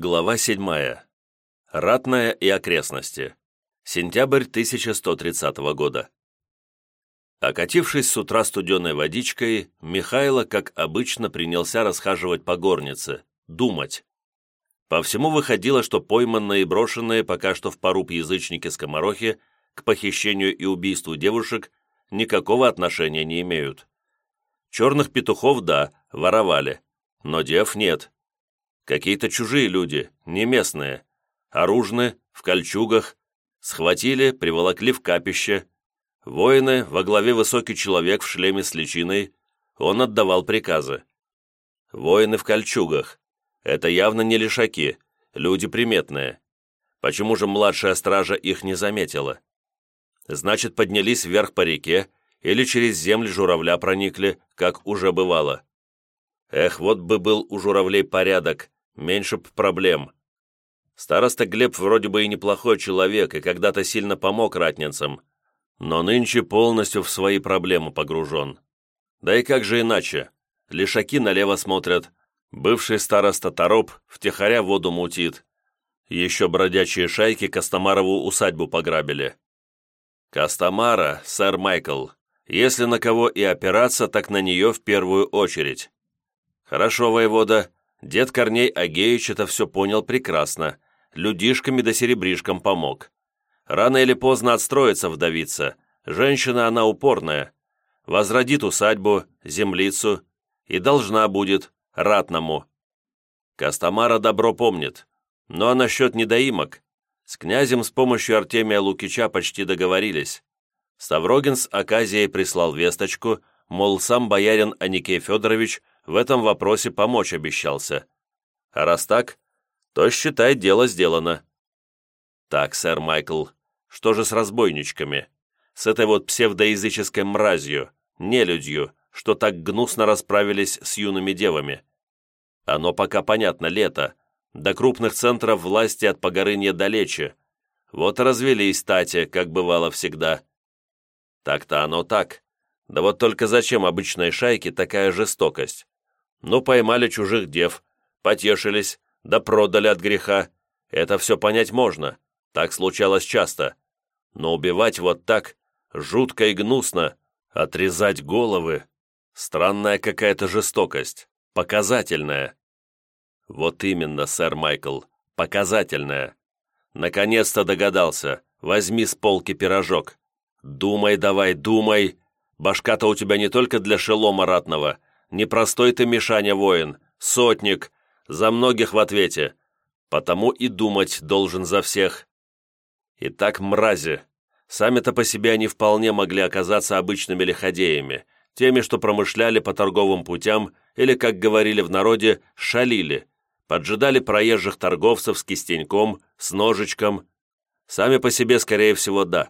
Глава 7. Ратная и окрестности. Сентябрь 1130 года. Окатившись с утра студеной водичкой, Михайло, как обычно, принялся расхаживать по горнице, думать. По всему выходило, что пойманные и брошенные пока что в поруб язычники-скоморохи к похищению и убийству девушек никакого отношения не имеют. Черных петухов, да, воровали, но дев нет. Какие-то чужие люди, не местные. Оружны, в кольчугах. Схватили, приволокли в капище. Воины, во главе высокий человек в шлеме с личиной. Он отдавал приказы. Воины в кольчугах. Это явно не лишаки, люди приметные. Почему же младшая стража их не заметила? Значит, поднялись вверх по реке или через земли журавля проникли, как уже бывало. Эх, вот бы был у журавлей порядок, меньше б проблем. Староста Глеб вроде бы и неплохой человек, и когда-то сильно помог ратницам, но нынче полностью в свои проблемы погружен. Да и как же иначе? Лишаки налево смотрят, бывший староста Тороп втихаря воду мутит. Еще бродячие шайки Костомарову усадьбу пограбили. Костомара, сэр Майкл, если на кого и опираться, так на нее в первую очередь. Хорошо, воевода, Дед Корней Агеич это все понял прекрасно, людишками да серебришкам помог. Рано или поздно отстроится вдовица, женщина она упорная, возродит усадьбу, землицу и должна будет ратному. Костомара добро помнит, ну а насчет недоимок, с князем с помощью Артемия Лукича почти договорились. Ставрогин с Аказией прислал весточку, мол, сам боярин Аникей Федорович в этом вопросе помочь обещался. А раз так, то считай, дело сделано. Так, сэр Майкл, что же с разбойничками? С этой вот псевдоязыческой мразью, нелюдью, что так гнусно расправились с юными девами? Оно пока понятно, лето. До крупных центров власти от Погорынья далече. Вот развелись тати, как бывало всегда. Так-то оно так. Да вот только зачем обычной шайке такая жестокость? Ну, поймали чужих дев, потешились, да продали от греха. Это все понять можно, так случалось часто. Но убивать вот так, жутко и гнусно, отрезать головы, странная какая-то жестокость, показательная. Вот именно, сэр Майкл, показательная. Наконец-то догадался, возьми с полки пирожок. Думай давай, думай. Башка-то у тебя не только для шелома ратного, Непростой ты, Мишаня, воин, сотник, за многих в ответе. Потому и думать должен за всех. Итак, мрази. Сами-то по себе они вполне могли оказаться обычными лиходеями, теми, что промышляли по торговым путям или, как говорили в народе, шалили, поджидали проезжих торговцев с кистеньком, с ножичком. Сами по себе, скорее всего, да.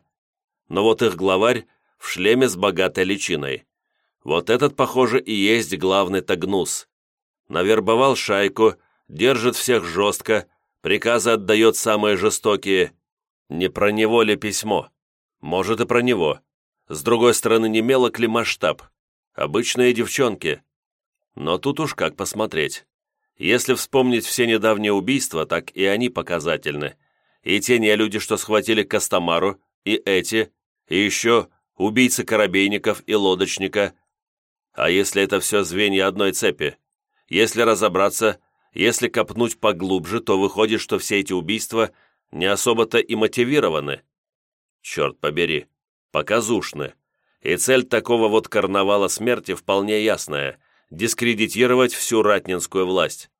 Но вот их главарь в шлеме с богатой личиной. Вот этот, похоже, и есть главный Тагнус. Навербовал шайку, держит всех жестко, приказы отдает самые жестокие. Не про него ли письмо? Может, и про него. С другой стороны, не мелок ли масштаб? Обычные девчонки. Но тут уж как посмотреть. Если вспомнить все недавние убийства, так и они показательны. И те люди, что схватили Костомару, и эти, и еще убийцы корабейников и лодочника, а если это все звенья одной цепи? Если разобраться, если копнуть поглубже, то выходит, что все эти убийства не особо-то и мотивированы. Черт побери, показушны. И цель такого вот карнавала смерти вполне ясная – дискредитировать всю ратнинскую власть.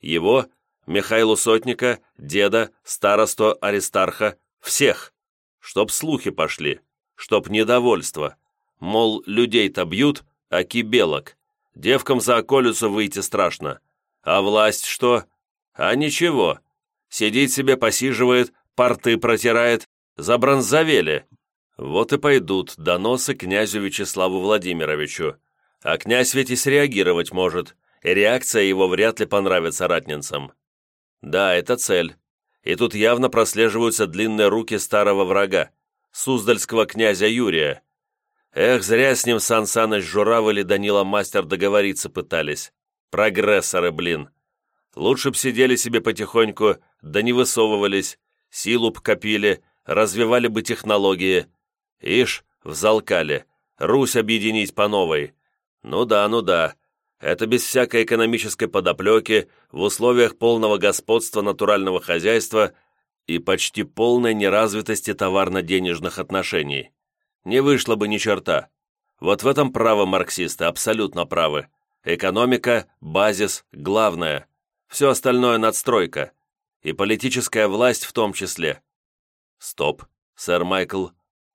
Его, Михаилу Сотника, деда, старосту Аристарха, всех. Чтоб слухи пошли, чтоб недовольство. Мол, людей-то бьют, аки белок. Девкам за околицу выйти страшно. А власть что? А ничего. Сидит себе, посиживает, порты протирает, забронзовели. Вот и пойдут доносы князю Вячеславу Владимировичу. А князь ведь и среагировать может, и реакция его вряд ли понравится ратницам. Да, это цель. И тут явно прослеживаются длинные руки старого врага, суздальского князя Юрия, Эх, зря с ним Сан Саныч Журавль и Данила Мастер договориться пытались. Прогрессоры, блин. Лучше б сидели себе потихоньку, да не высовывались, силу б копили, развивали бы технологии. Ишь, взалкали, Русь объединить по новой. Ну да, ну да, это без всякой экономической подоплеки, в условиях полного господства натурального хозяйства и почти полной неразвитости товарно-денежных отношений. Не вышло бы ни черта. Вот в этом правы марксисты, абсолютно правы. Экономика – базис, главное. Все остальное – надстройка. И политическая власть в том числе. Стоп, сэр Майкл.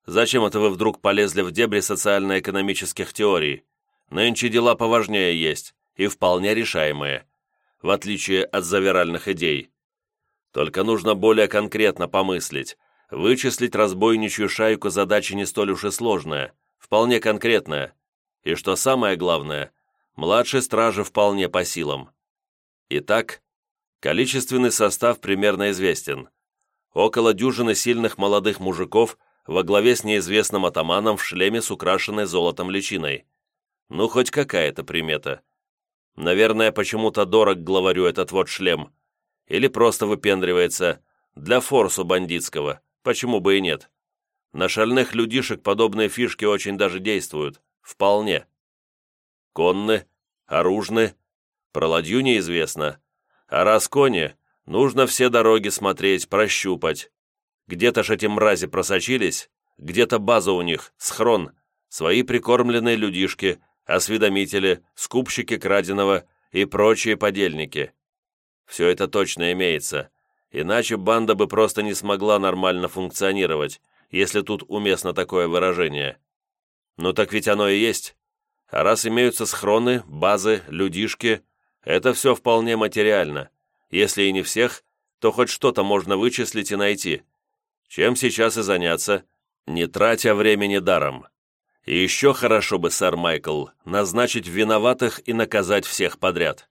Зачем это вы вдруг полезли в дебри социально-экономических теорий? Нынче дела поважнее есть, и вполне решаемые, в отличие от завиральных идей. Только нужно более конкретно помыслить. Вычислить разбойничью шайку задача не столь уж и сложная, вполне конкретная. И что самое главное, младшей стражи вполне по силам. Итак, количественный состав примерно известен. Около дюжины сильных молодых мужиков во главе с неизвестным атаманом в шлеме с украшенной золотом личиной. Ну, хоть какая-то примета. Наверное, почему-то дорог главарю этот вот шлем. Или просто выпендривается. Для форсу бандитского. Почему бы и нет? На шальных людишек подобные фишки очень даже действуют. Вполне. Конны, оружны. Про ладью неизвестно. А раз кони, нужно все дороги смотреть, прощупать. Где-то ж эти мрази просочились, где-то база у них, схрон, свои прикормленные людишки, осведомители, скупщики краденого и прочие подельники. Все это точно имеется, иначе банда бы просто не смогла нормально функционировать, если тут уместно такое выражение. Ну так ведь оно и есть. А раз имеются схроны, базы, людишки, это все вполне материально. Если и не всех, то хоть что-то можно вычислить и найти. Чем сейчас и заняться, не тратя времени даром. И еще хорошо бы, сэр Майкл, назначить виноватых и наказать всех подряд.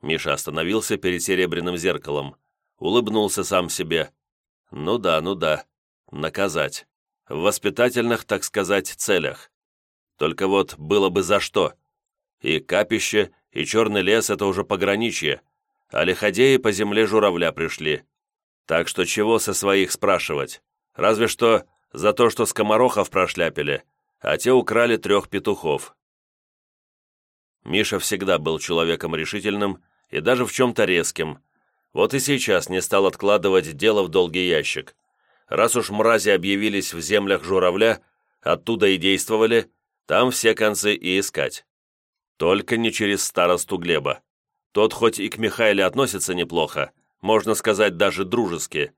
Миша остановился перед серебряным зеркалом, улыбнулся сам себе. Ну да, ну да, наказать. В воспитательных, так сказать, целях. Только вот было бы за что. И капище, и черный лес — это уже пограничье, а лиходеи по земле журавля пришли. Так что чего со своих спрашивать? Разве что за то, что скоморохов прошляпили, а те украли трех петухов. Миша всегда был человеком решительным и даже в чем-то резким. Вот и сейчас не стал откладывать дело в долгий ящик. Раз уж мрази объявились в землях журавля, оттуда и действовали, там все концы и искать. Только не через старосту Глеба. Тот хоть и к Михаиле относится неплохо, можно сказать, даже дружески,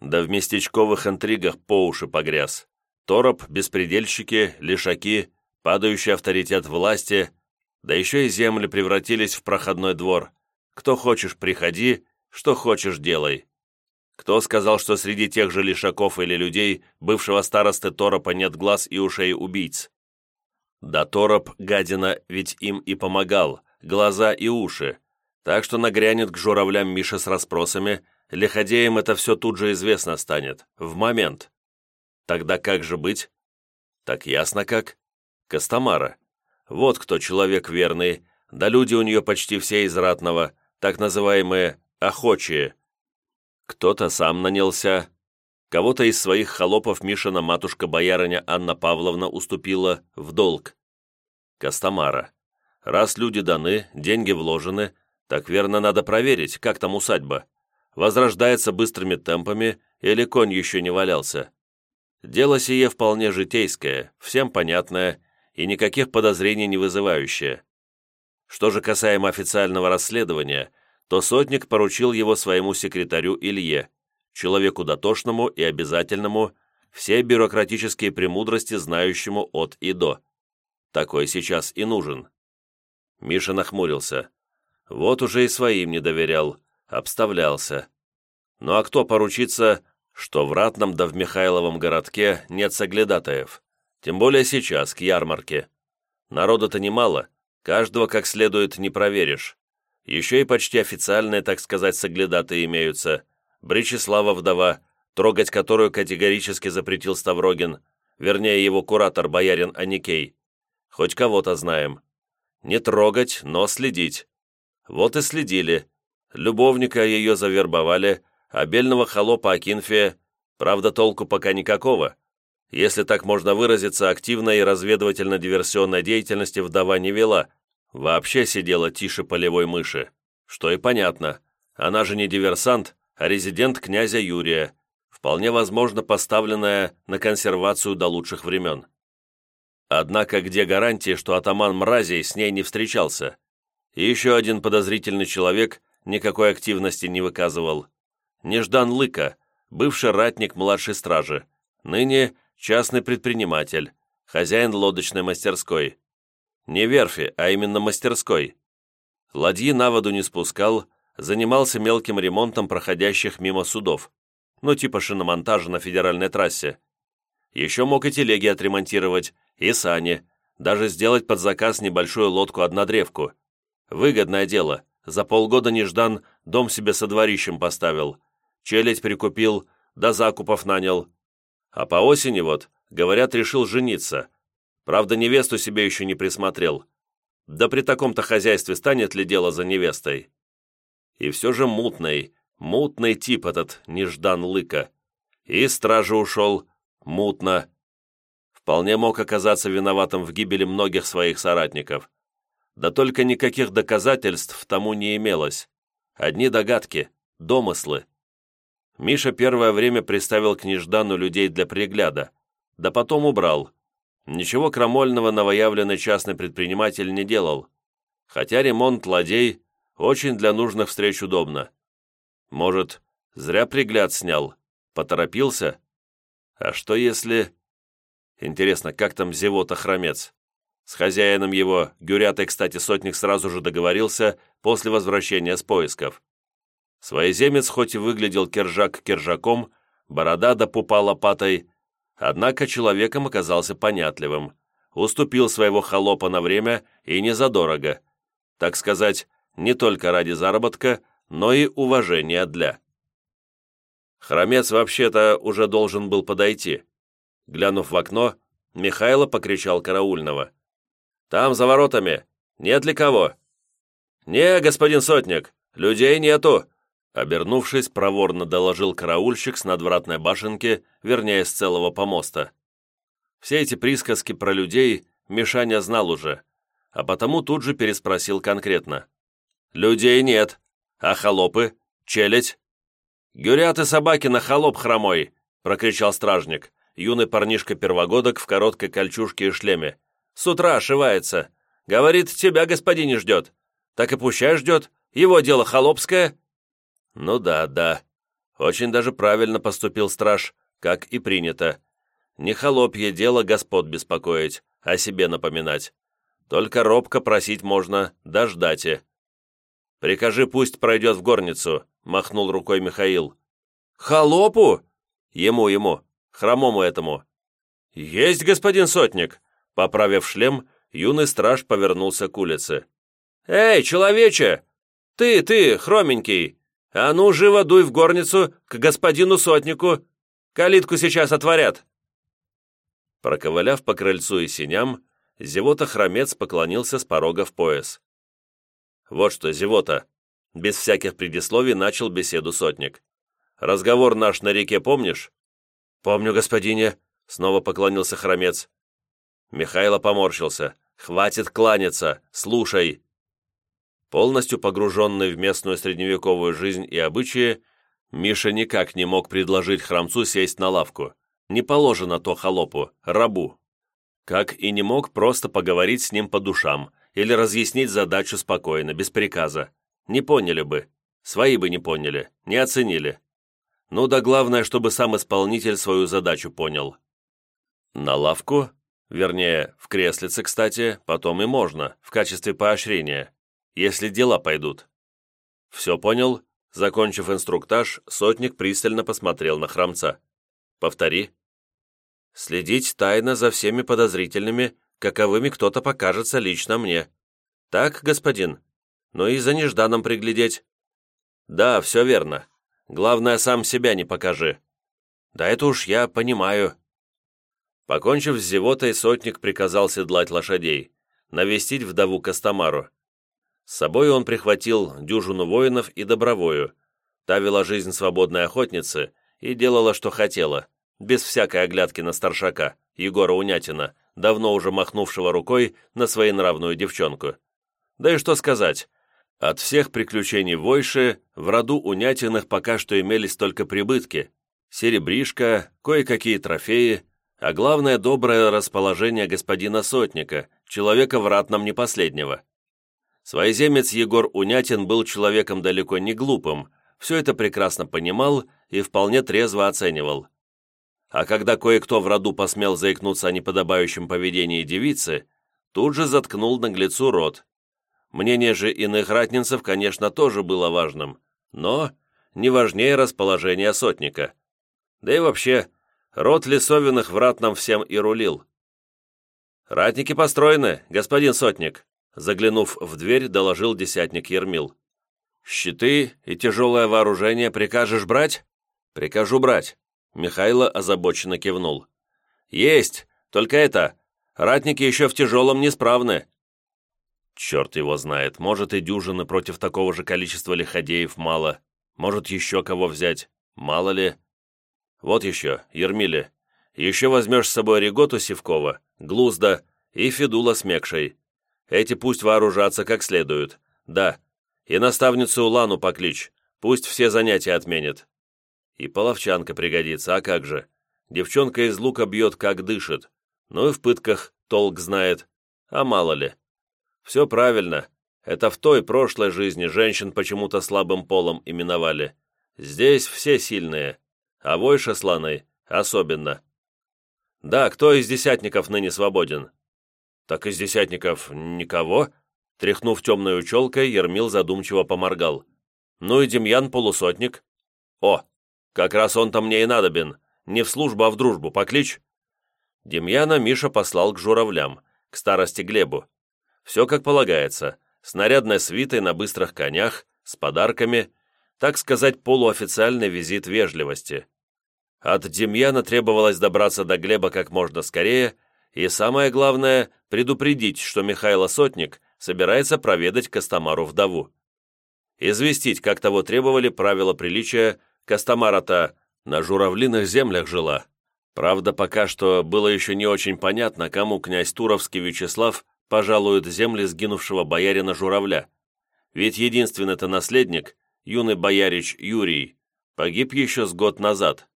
да в местечковых интригах по уши погряз. Тороп, беспредельщики, лишаки, падающий авторитет власти, да еще и земли превратились в проходной двор. Кто хочешь, приходи, что хочешь, делай. Кто сказал, что среди тех же лишаков или людей бывшего старосты Торопа нет глаз и ушей убийц? Да Тороп, гадина, ведь им и помогал, глаза и уши. Так что нагрянет к журавлям Миша с расспросами, лиходеям это все тут же известно станет, в момент. Тогда как же быть? Так ясно как. Костомара. Вот кто человек верный, да люди у нее почти все из ратного, так называемые «охочие». Кто-то сам нанялся, кого-то из своих холопов Мишина матушка-боярыня Анна Павловна уступила в долг. Костомара. Раз люди даны, деньги вложены, так верно надо проверить, как там усадьба. Возрождается быстрыми темпами или конь еще не валялся. Дело сие вполне житейское, всем понятное и никаких подозрений не вызывающее. Что же касаемо официального расследования, то сотник поручил его своему секретарю Илье, человеку дотошному и обязательному, все бюрократические премудрости знающему от и до. Такой сейчас и нужен. Миша нахмурился. Вот уже и своим не доверял, обставлялся. Ну а кто поручится что в Ратном да в Михайловом городке нет соглядатаев, тем более сейчас, к ярмарке. Народа-то немало, каждого как следует не проверишь. Еще и почти официальные, так сказать, соглядатые имеются. Бричеслава вдова, трогать которую категорически запретил Ставрогин, вернее его куратор, боярин Аникей. Хоть кого-то знаем. Не трогать, но следить. Вот и следили. Любовника ее завербовали, а бельного холопа Акинфия, правда, толку пока никакого. Если так можно выразиться, активной и разведывательно-диверсионной деятельности вдова не вела, вообще сидела тише полевой мыши. Что и понятно, она же не диверсант, а резидент князя Юрия, вполне возможно поставленная на консервацию до лучших времен. Однако где гарантии, что атаман мразей с ней не встречался? И еще один подозрительный человек никакой активности не выказывал. Неждан Лыка, бывший ратник младшей стражи, ныне частный предприниматель, хозяин лодочной мастерской. Не верфи, а именно мастерской. Ладьи на воду не спускал, занимался мелким ремонтом проходящих мимо судов, ну типа шиномонтажа на федеральной трассе. Еще мог и телеги отремонтировать, и сани, даже сделать под заказ небольшую лодку-однодревку. Выгодное дело. За полгода неждан дом себе со дворищем поставил. Челядь прикупил, до закупов нанял. А по осени вот, говорят, решил жениться. Правда, невесту себе еще не присмотрел. Да при таком-то хозяйстве станет ли дело за невестой? И все же мутный, мутный тип этот Неждан Лыка. И стражи ушел, мутно вполне мог оказаться виноватым в гибели многих своих соратников. Да только никаких доказательств тому не имелось. Одни догадки, домыслы. Миша первое время приставил к Неждану людей для пригляда, да потом убрал. Ничего крамольного новоявленный частный предприниматель не делал, хотя ремонт ладей очень для нужных встреч удобно. Может, зря пригляд снял, поторопился? А что если... Интересно, как там зевота-хромец? С хозяином его, Гюрятой, кстати, сотник сразу же договорился после возвращения с поисков. Своеземец хоть и выглядел кержак кержаком, борода до пупа лопатой, однако человеком оказался понятливым, уступил своего холопа на время и не задорого, так сказать, не только ради заработка, но и уважения для. Хромец вообще-то уже должен был подойти, Глянув в окно, Михайло покричал караульного. «Там, за воротами! Нет ли кого?» «Не, господин сотник, людей нету!» Обернувшись, проворно доложил караульщик с надвратной башенки, вернее, с целого помоста. Все эти присказки про людей Мишаня знал уже, а потому тут же переспросил конкретно. «Людей нет, а холопы? Челядь?» «Гюрят и собаки на холоп хромой!» — прокричал стражник юный парнишка-первогодок в короткой кольчужке и шлеме. «С утра ошивается. Говорит, тебя господине ждет. Так и пущай ждет. Его дело холопское». «Ну да, да. Очень даже правильно поступил страж, как и принято. Не холопье дело господ беспокоить, о себе напоминать. Только робко просить можно, дождате». «Прикажи, пусть пройдет в горницу», — махнул рукой Михаил. «Холопу?» «Ему, ему. Хромому этому». «Есть, господин сотник!» Поправив шлем, юный страж повернулся к улице. «Эй, человече! Ты, ты, хроменький! А ну, живо дуй в горницу к господину сотнику! Калитку сейчас отворят!» Проковыляв по крыльцу и синям, Зевота-хромец поклонился с порога в пояс. «Вот что, Зевота!» Без всяких предисловий начал беседу сотник. «Разговор наш на реке помнишь? «Помню, господине», — снова поклонился хромец. Михайло поморщился. «Хватит кланяться, слушай». Полностью погруженный в местную средневековую жизнь и обычаи, Миша никак не мог предложить храмцу сесть на лавку. Не положено то холопу, рабу. Как и не мог просто поговорить с ним по душам или разъяснить задачу спокойно, без приказа. Не поняли бы. Свои бы не поняли, не оценили. Ну да главное, чтобы сам исполнитель свою задачу понял. На лавку, вернее, в креслице, кстати, потом и можно, в качестве поощрения, если дела пойдут. Все понял? Закончив инструктаж, сотник пристально посмотрел на храмца. «Повтори». «Следить тайно за всеми подозрительными, каковыми кто-то покажется лично мне. Так, господин? Ну и за нежданом приглядеть». «Да, все верно. Главное, сам себя не покажи. Да это уж я понимаю». Покончив с зевотой, сотник приказал седлать лошадей, навестить вдову Костомару. С собой он прихватил дюжину воинов и добровою. Та вела жизнь свободной охотницы и делала, что хотела, без всякой оглядки на старшака, Егора Унятина, давно уже махнувшего рукой на своенравную девчонку. Да и что сказать, от всех приключений Войши в роду Унятиных пока что имелись только прибытки, серебришка, кое-какие трофеи, а главное доброе расположение господина Сотника, человека в ратном не последнего. Своеземец Егор Унятин был человеком далеко не глупым, все это прекрасно понимал и вполне трезво оценивал. А когда кое-кто в роду посмел заикнуться о неподобающем поведении девицы, тут же заткнул наглецу рот. Мнение же иных ратнинцев, конечно, тоже было важным, но не важнее расположение сотника. Да и вообще, род Лисовиных в ратном всем и рулил. «Ратники построены, господин сотник», Заглянув в дверь, доложил десятник Ермил. «Щиты и тяжелое вооружение прикажешь брать?» «Прикажу брать», — Михайло озабоченно кивнул. «Есть! Только это, ратники еще в тяжелом несправны». Черт его знает, может и дюжины против такого же количества лиходеев мало, может еще кого взять, мало ли. Вот еще, Ермиле, еще возьмешь с собой Реготу Севкова, Глузда и Федула с Мекшей. Эти пусть вооружатся как следует. Да. И наставницу Улану поклич. Пусть все занятия отменит. И половчанка пригодится, а как же? Девчонка из лука бьет, как дышит. Ну и в пытках толк знает. А мало ли. Все правильно. Это в той прошлой жизни женщин почему-то слабым полом именовали. Здесь все сильные. А Войша сланой особенно. Да, кто из десятников ныне свободен? «Так из десятников никого?» Тряхнув темной челкой, Ермил задумчиво поморгал. «Ну и Демьян полусотник». «О, как раз он-то мне и надобен. Не в службу, а в дружбу. Поклич». Демьяна Миша послал к журавлям, к старости Глебу. Все как полагается, с нарядной свитой на быстрых конях, с подарками, так сказать, полуофициальный визит вежливости. От Демьяна требовалось добраться до Глеба как можно скорее – и самое главное, предупредить, что Михайло Сотник собирается проведать Костомару-вдову. Известить, как того требовали правила приличия, Костомара-то на журавлиных землях жила. Правда, пока что было еще не очень понятно, кому князь Туровский Вячеслав пожалует земли сгинувшего боярина Журавля. Ведь единственный-то наследник, юный боярич Юрий, погиб еще с год назад.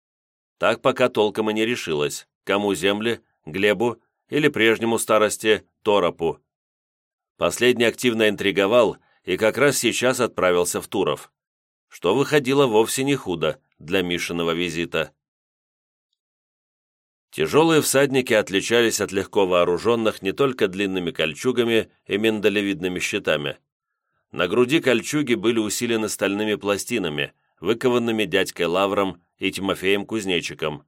Так пока толком и не решилось, кому земли, Глебу или прежнему старости Торопу. Последний активно интриговал и как раз сейчас отправился в Туров, что выходило вовсе не худо для Мишиного визита. Тяжелые всадники отличались от легко вооруженных не только длинными кольчугами и миндалевидными щитами. На груди кольчуги были усилены стальными пластинами, выкованными дядькой Лавром и Тимофеем Кузнечиком,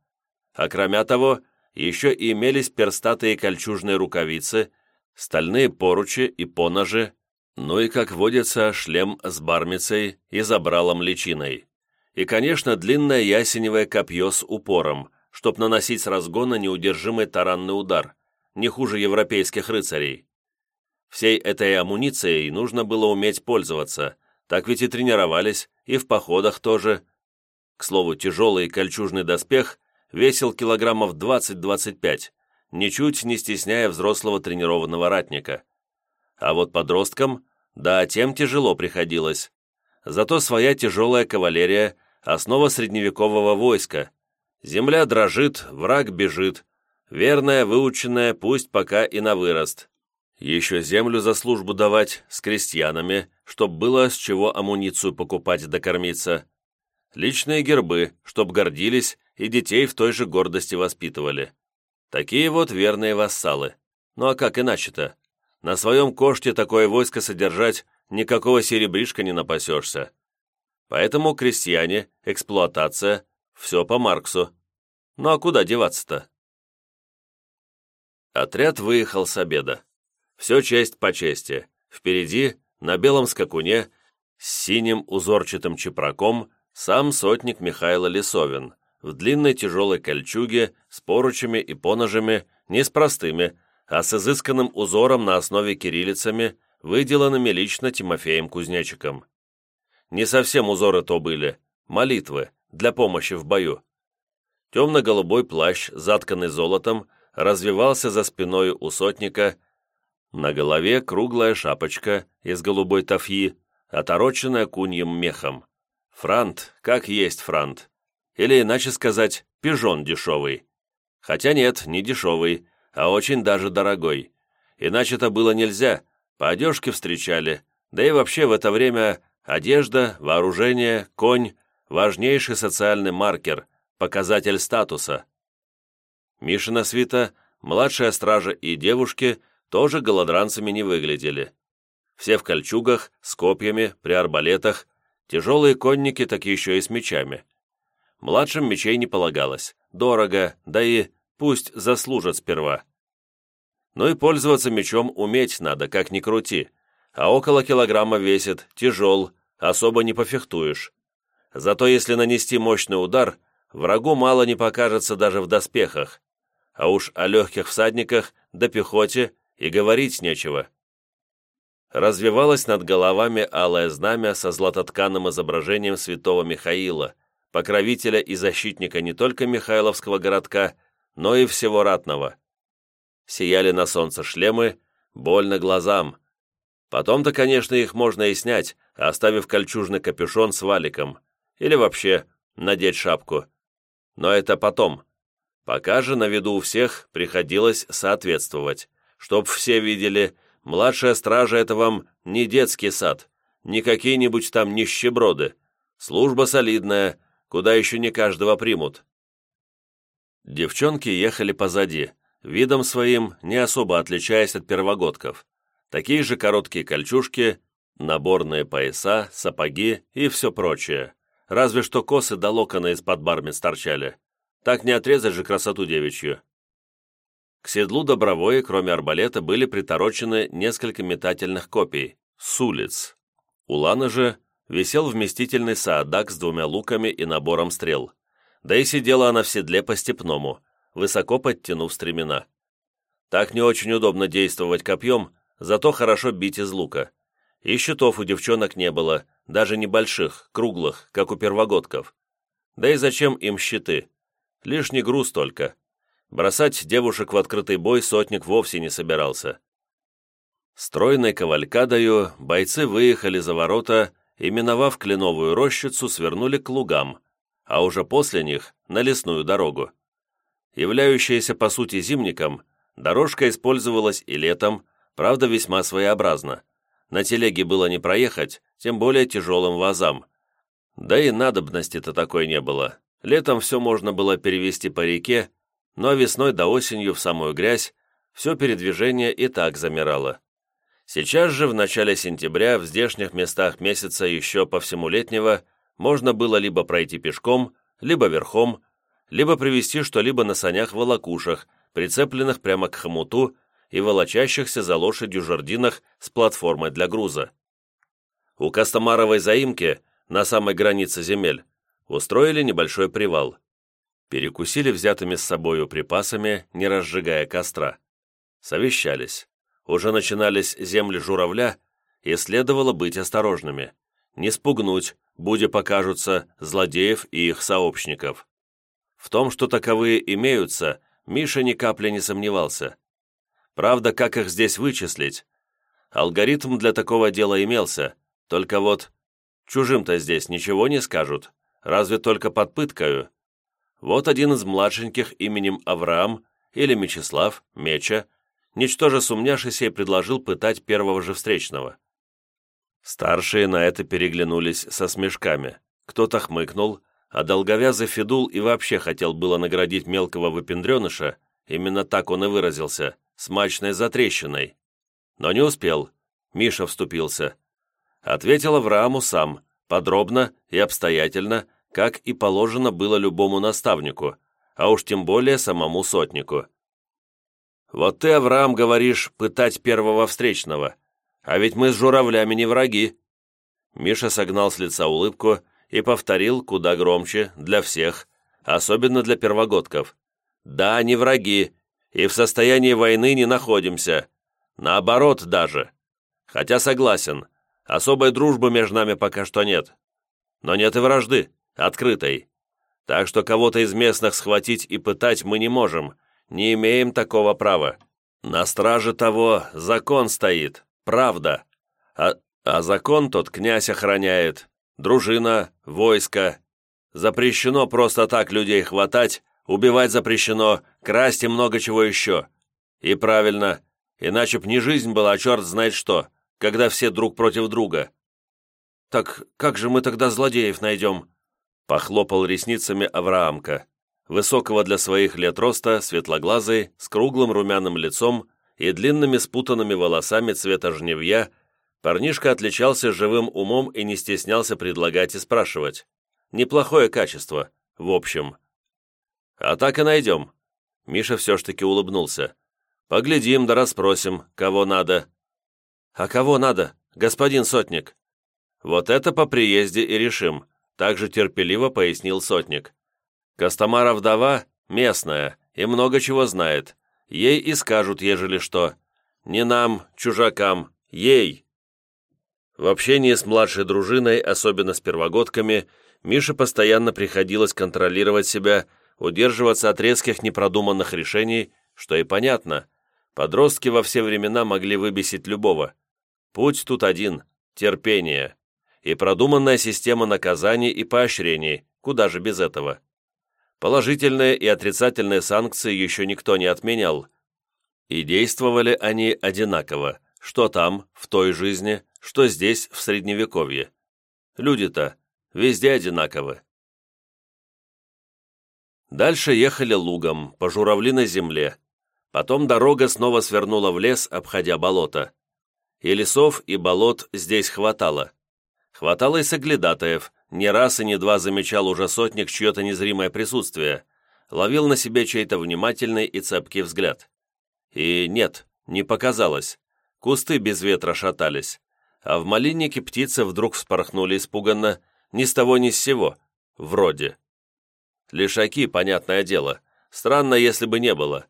а кроме того, еще и имелись перстатые кольчужные рукавицы, стальные поручи и поножи, ну и, как водится, шлем с бармицей и забралом личиной. И, конечно, длинное ясеневое копье с упором, чтоб наносить с разгона неудержимый таранный удар, не хуже европейских рыцарей. Всей этой амуницией нужно было уметь пользоваться, так ведь и тренировались, и в походах тоже. К слову, тяжелый кольчужный доспех весил килограммов 20-25, ничуть не стесняя взрослого тренированного ратника. А вот подросткам, да, тем тяжело приходилось. Зато своя тяжелая кавалерия – основа средневекового войска. Земля дрожит, враг бежит. Верная, выученная, пусть пока и на вырост. Еще землю за службу давать с крестьянами, чтоб было с чего амуницию покупать да кормиться. Личные гербы, чтоб гордились и детей в той же гордости воспитывали. Такие вот верные вассалы. Ну а как иначе-то? На своем коште такое войско содержать никакого серебришка не напасешься. Поэтому крестьяне, эксплуатация, все по Марксу. Ну а куда деваться-то? Отряд выехал с обеда. Все честь по чести. Впереди, на белом скакуне, с синим узорчатым чепраком, сам сотник Михайло Лисовин – в длинной тяжелой кольчуге с поручами и поножами, не с простыми, а с изысканным узором на основе кириллицами, выделанными лично Тимофеем Кузнечиком. Не совсем узоры то были, молитвы для помощи в бою. Темно-голубой плащ, затканный золотом, развивался за спиной у сотника, на голове круглая шапочка из голубой тафьи, отороченная куньем мехом. Франт, как есть франт. Или, иначе сказать, пижон дешевый. Хотя нет, не дешевый, а очень даже дорогой. Иначе-то было нельзя, по одежке встречали, да и вообще в это время одежда, вооружение, конь – важнейший социальный маркер, показатель статуса. Мишина свита, младшая стража и девушки тоже голодранцами не выглядели. Все в кольчугах, с копьями, при арбалетах, тяжелые конники так еще и с мечами. Младшим мечей не полагалось, дорого, да и пусть заслужат сперва. Ну и пользоваться мечом уметь надо, как ни крути, а около килограмма весит, тяжел, особо не пофехтуешь. Зато если нанести мощный удар, врагу мало не покажется даже в доспехах, а уж о легких всадниках да пехоте и говорить нечего. Развивалось над головами алое знамя со златотканным изображением святого Михаила, покровителя и защитника не только Михайловского городка, но и всего ратного. Сияли на солнце шлемы, больно глазам. Потом-то, конечно, их можно и снять, оставив кольчужный капюшон с валиком. Или вообще надеть шапку. Но это потом. Пока же на виду у всех приходилось соответствовать. Чтоб все видели, младшая стража — это вам не детский сад, не какие-нибудь там нищеброды. Служба солидная, куда еще не каждого примут. Девчонки ехали позади, видом своим не особо отличаясь от первогодков. Такие же короткие кольчужки, наборные пояса, сапоги и все прочее. Разве что косы до локона из-под бармиц торчали. Так не отрезать же красоту девичью. К седлу добровое, кроме арбалета, были приторочены несколько метательных копий, с улиц. У Ланы же висел вместительный саадак с двумя луками и набором стрел. Да и сидела она в седле по-степному, высоко подтянув стремена. Так не очень удобно действовать копьем, зато хорошо бить из лука. И щитов у девчонок не было, даже небольших, круглых, как у первогодков. Да и зачем им щиты? Лишний груз только. Бросать девушек в открытый бой сотник вовсе не собирался. Стройной кавалькадою бойцы выехали за ворота и, миновав кленовую рощицу, свернули к лугам, а уже после них — на лесную дорогу. Являющаяся по сути зимником, дорожка использовалась и летом, правда весьма своеобразно. На телеге было не проехать, тем более тяжелым вазам. Да и надобности-то такой не было. Летом все можно было перевести по реке, но весной до осенью в самую грязь все передвижение и так замирало. Сейчас же, в начале сентября, в здешних местах месяца еще по всему летнего, можно было либо пройти пешком, либо верхом, либо привезти что-либо на санях-волокушах, прицепленных прямо к хомуту и волочащихся за лошадью жердинах с платформой для груза. У Костомаровой заимки, на самой границе земель, устроили небольшой привал. Перекусили взятыми с собою припасами, не разжигая костра. Совещались. Уже начинались земли журавля, и следовало быть осторожными. Не спугнуть, будя покажутся, злодеев и их сообщников. В том, что таковые имеются, Миша ни капли не сомневался. Правда, как их здесь вычислить? Алгоритм для такого дела имелся, только вот чужим-то здесь ничего не скажут разве только под пыткою. Вот один из младшеньких именем Авраам или Мечислав, Меча, ничтоже сумняшися и предложил пытать первого же встречного. Старшие на это переглянулись со смешками. Кто-то хмыкнул, а долговязый Федул и вообще хотел было наградить мелкого выпендреныша, именно так он и выразился, смачной затрещиной. Но не успел. Миша вступился. Ответил Аврааму сам, подробно и обстоятельно, как и положено было любому наставнику, а уж тем более самому сотнику. «Вот ты, Авраам, говоришь, пытать первого встречного, а ведь мы с журавлями не враги». Миша согнал с лица улыбку и повторил куда громче для всех, особенно для первогодков. «Да, не враги, и в состоянии войны не находимся. Наоборот даже. Хотя согласен, особой дружбы между нами пока что нет. Но нет и вражды, открытой. Так что кого-то из местных схватить и пытать мы не можем, не имеем такого права. На страже того закон стоит, правда. А, а закон тот князь охраняет, дружина, войско. Запрещено просто так людей хватать, убивать запрещено, красть и много чего еще. И правильно, иначе б не жизнь была, а черт знает что, когда все друг против друга. «Так как же мы тогда злодеев найдем?» Похлопал ресницами Авраамка. Высокого для своих лет роста, светлоглазый, с круглым румяным лицом и длинными спутанными волосами цвета жневья, парнишка отличался живым умом и не стеснялся предлагать и спрашивать. Неплохое качество, в общем. «А так и найдем». Миша все ж таки улыбнулся. «Поглядим да расспросим, кого надо». «А кого надо, господин сотник?» «Вот это по приезде и решим», также терпеливо пояснил сотник. «Костомара вдова местная и много чего знает. Ей и скажут, ежели что. Не нам, чужакам, ей». В общении с младшей дружиной, особенно с первогодками, Мише постоянно приходилось контролировать себя, удерживаться от резких непродуманных решений, что и понятно. Подростки во все времена могли выбесить любого. Путь тут один – терпение и продуманная система наказаний и поощрений, куда же без этого. Положительные и отрицательные санкции еще никто не отменял. И действовали они одинаково, что там, в той жизни, что здесь, в Средневековье. Люди-то везде одинаковы. Дальше ехали лугом, по журавлиной земле. Потом дорога снова свернула в лес, обходя болото. И лесов, и болот здесь хватало. Хватало и соглядатаев, не раз и не два замечал уже сотник чье-то незримое присутствие, ловил на себе чей-то внимательный и цепкий взгляд. И нет, не показалось. Кусты без ветра шатались, а в малиннике птицы вдруг вспорхнули испуганно, ни с того ни с сего, вроде. Лишаки, понятное дело, странно, если бы не было.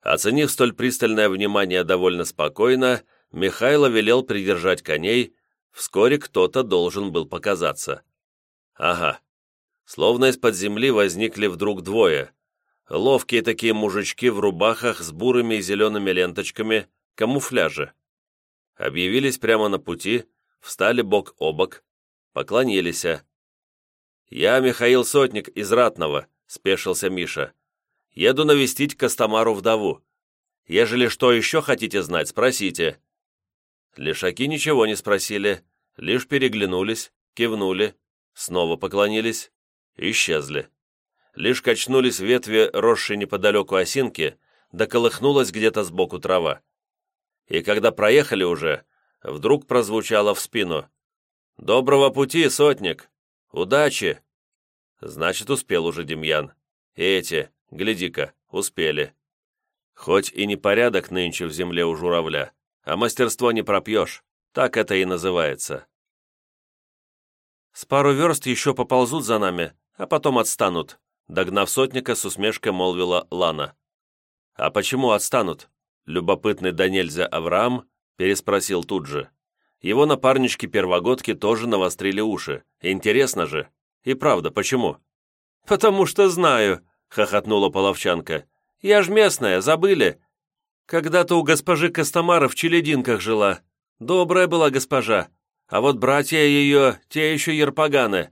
Оценив столь пристальное внимание довольно спокойно, Михайло велел придержать коней, Вскоре кто-то должен был показаться. Ага. Словно из-под земли возникли вдруг двое. Ловкие такие мужички в рубахах с бурыми и зелеными ленточками, камуфляже. Объявились прямо на пути, встали бок о бок, поклонились. «Я Михаил Сотник из Ратного», — спешился Миша. «Еду навестить Костомару вдову. Ежели что еще хотите знать, спросите». Лешаки ничего не спросили, лишь переглянулись, кивнули, снова поклонились, исчезли. Лишь качнулись ветви, росшие неподалеку осинки, да колыхнулась где-то сбоку трава. И когда проехали уже, вдруг прозвучало в спину. «Доброго пути, сотник! Удачи!» Значит, успел уже Демьян. И эти, гляди-ка, успели. Хоть и непорядок нынче в земле у журавля, а мастерство не пропьешь, так это и называется. С пару верст еще поползут за нами, а потом отстанут, догнав сотника, с усмешкой молвила Лана. А почему отстанут? Любопытный да нельзя Авраам переспросил тут же. Его напарнички-первогодки тоже навострили уши. Интересно же. И правда, почему? «Потому что знаю», — хохотнула половчанка. «Я ж местная, забыли? Когда-то у госпожи Костомара в Челединках жила. Добрая была госпожа. А вот братья ее, те еще ерпаганы».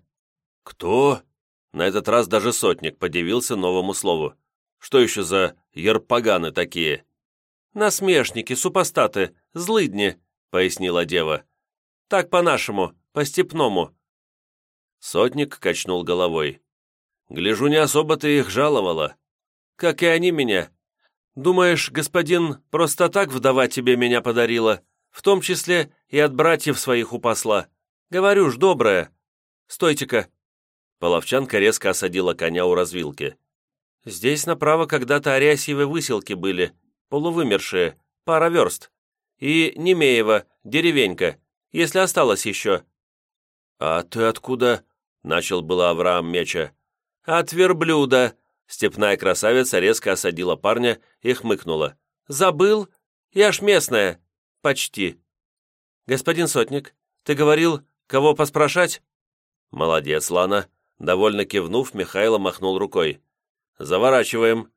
«Кто?» На этот раз даже сотник подивился новому слову. «Что еще за ерпаганы такие?» «Насмешники, супостаты, злыдни», — пояснила дева. «Так по-нашему, по-степному». Сотник качнул головой. «Гляжу, не особо ты их жаловала. Как и они меня. Думаешь, господин, просто так вдова тебе меня подарила, в том числе и от братьев своих упасла? Говорю ж, добрая. Стойте-ка!» Половчанка резко осадила коня у развилки. «Здесь направо когда-то Арясьевы выселки были, полувымершие, пара верст. И Немеева, деревенька, если осталось еще». «А ты откуда?» — начал было Авраам Меча. «От верблюда», Степная красавица резко осадила парня и хмыкнула. «Забыл? Я ж местная. Почти». «Господин Сотник, ты говорил, кого поспрашать?» «Молодец, Лана!» Довольно кивнув, Михайло махнул рукой. «Заворачиваем!»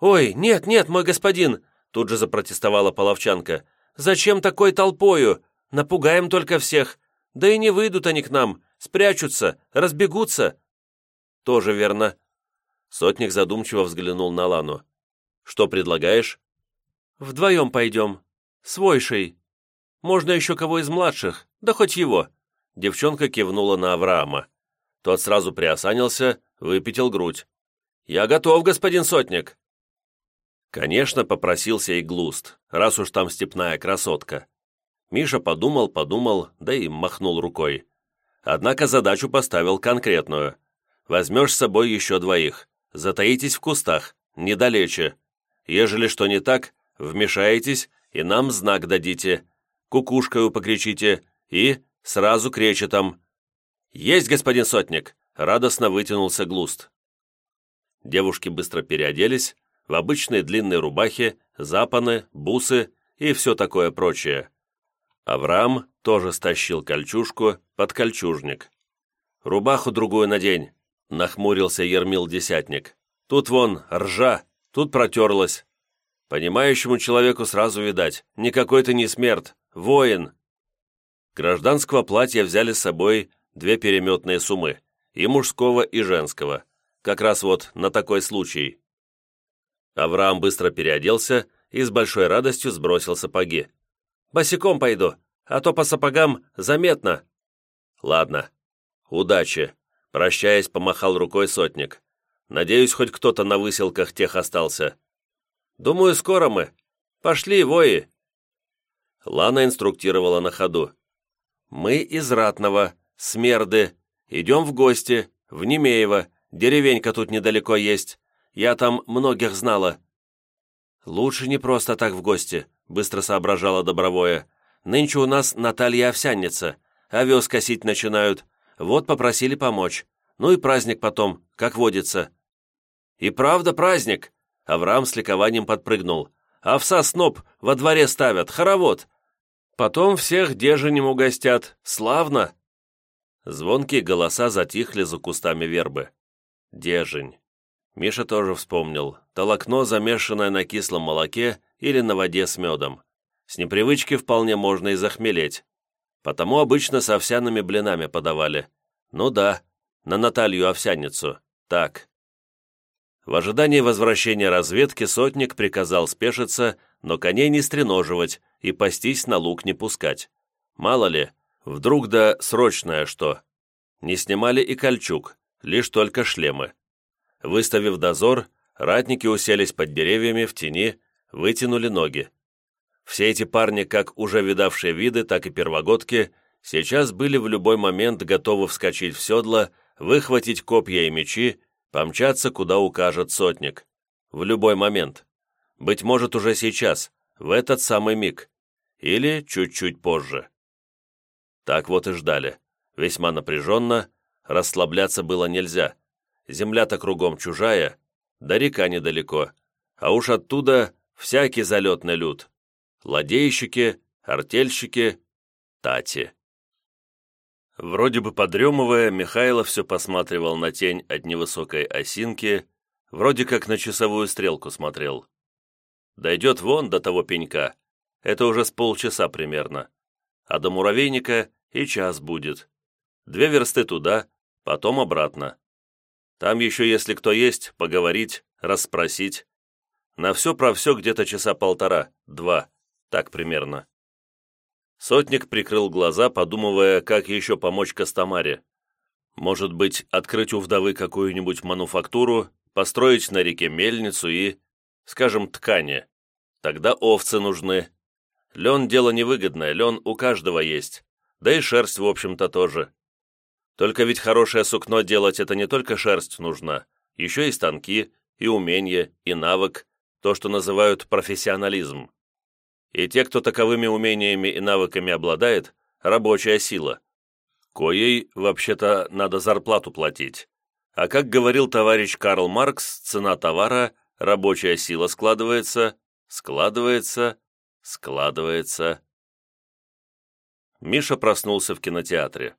«Ой, нет, нет, мой господин!» Тут же запротестовала половчанка. «Зачем такой толпою? Напугаем только всех. Да и не выйдут они к нам, спрячутся, разбегутся». «Тоже верно». Сотник задумчиво взглянул на Лану. «Что предлагаешь?» «Вдвоем пойдем. Свойшей. Можно еще кого из младших, да хоть его». Девчонка кивнула на Авраама. Тот сразу приосанился, выпятил грудь. «Я готов, господин Сотник!» Конечно, попросился и Глуст, раз уж там степная красотка. Миша подумал, подумал, да и махнул рукой. Однако задачу поставил конкретную. Возьмешь с собой еще двоих. Затаитесь в кустах, недалече. Ежели что не так, вмешаетесь и нам знак дадите. Кукушкою покричите и сразу кречетом. «Есть, господин сотник!» — радостно вытянулся Глуст. Девушки быстро переоделись в обычные длинные рубахи, запаны, бусы и все такое прочее. Авраам тоже стащил кольчужку под кольчужник. «Рубаху другую надень», — нахмурился Ермил Десятник. «Тут вон ржа, тут протерлась. Понимающему человеку сразу видать, никакой ты не смерть, воин». Гражданского платья взяли с собой две переметные суммы, и мужского, и женского, как раз вот на такой случай. Авраам быстро переоделся и с большой радостью сбросил сапоги. Босиком пойду, а то по сапогам заметно». «Ладно. Удачи», — прощаясь, помахал рукой сотник. «Надеюсь, хоть кто-то на выселках тех остался». «Думаю, скоро мы. Пошли, вои». Лана инструктировала на ходу. «Мы из Ратного, Смерды. Идем в гости, в Немеево. Деревенька тут недалеко есть. Я там многих знала». «Лучше не просто так в гости», — быстро соображала Добровое. «Нынче у нас Наталья овсянница. Овес косить начинают. Вот попросили помочь. Ну и праздник потом, как водится». «И правда праздник!» Авраам с ликованием подпрыгнул. «Овса сноп во дворе ставят, хоровод. Потом всех деженем угостят. Славно!» Звонкие голоса затихли за кустами вербы. Дежень. Миша тоже вспомнил. Толокно, замешанное на кислом молоке или на воде с медом. С непривычки вполне можно и захмелеть. Потому обычно с овсяными блинами подавали. Ну да, на Наталью овсяницу. Так. В ожидании возвращения разведки сотник приказал спешиться, но коней не стреноживать и пастись на луг не пускать. Мало ли, вдруг да срочное что. Не снимали и кольчуг, лишь только шлемы. Выставив дозор, ратники уселись под деревьями в тени, вытянули ноги. Все эти парни, как уже видавшие виды, так и первогодки, сейчас были в любой момент готовы вскочить в седло, выхватить копья и мечи, помчаться, куда укажет сотник. В любой момент. Быть может, уже сейчас, в этот самый миг. Или чуть-чуть позже. Так вот и ждали. Весьма напряженно, расслабляться было нельзя. Земля-то кругом чужая, да река недалеко, а уж оттуда всякий залетный люд. Ладейщики, артельщики, тати. Вроде бы подремывая, Михайло все посматривал на тень от невысокой осинки, вроде как на часовую стрелку смотрел. Дойдет вон до того пенька, это уже с полчаса примерно, а до муравейника и час будет. Две версты туда, потом обратно. Там еще, если кто есть, поговорить, расспросить. На все про все где-то часа полтора, два, так примерно. Сотник прикрыл глаза, подумывая, как еще помочь Костомаре. Может быть, открыть у вдовы какую-нибудь мануфактуру, построить на реке мельницу и, скажем, ткани. Тогда овцы нужны. Лен – дело невыгодное, лен у каждого есть. Да и шерсть, в общем-то, тоже. Только ведь хорошее сукно делать это не только шерсть нужна, еще и станки, и умение, и навык, то, что называют профессионализм. И те, кто таковыми умениями и навыками обладает, рабочая сила. Коей, вообще-то, надо зарплату платить. А как говорил товарищ Карл Маркс, цена товара, рабочая сила складывается, складывается, складывается. Миша проснулся в кинотеатре.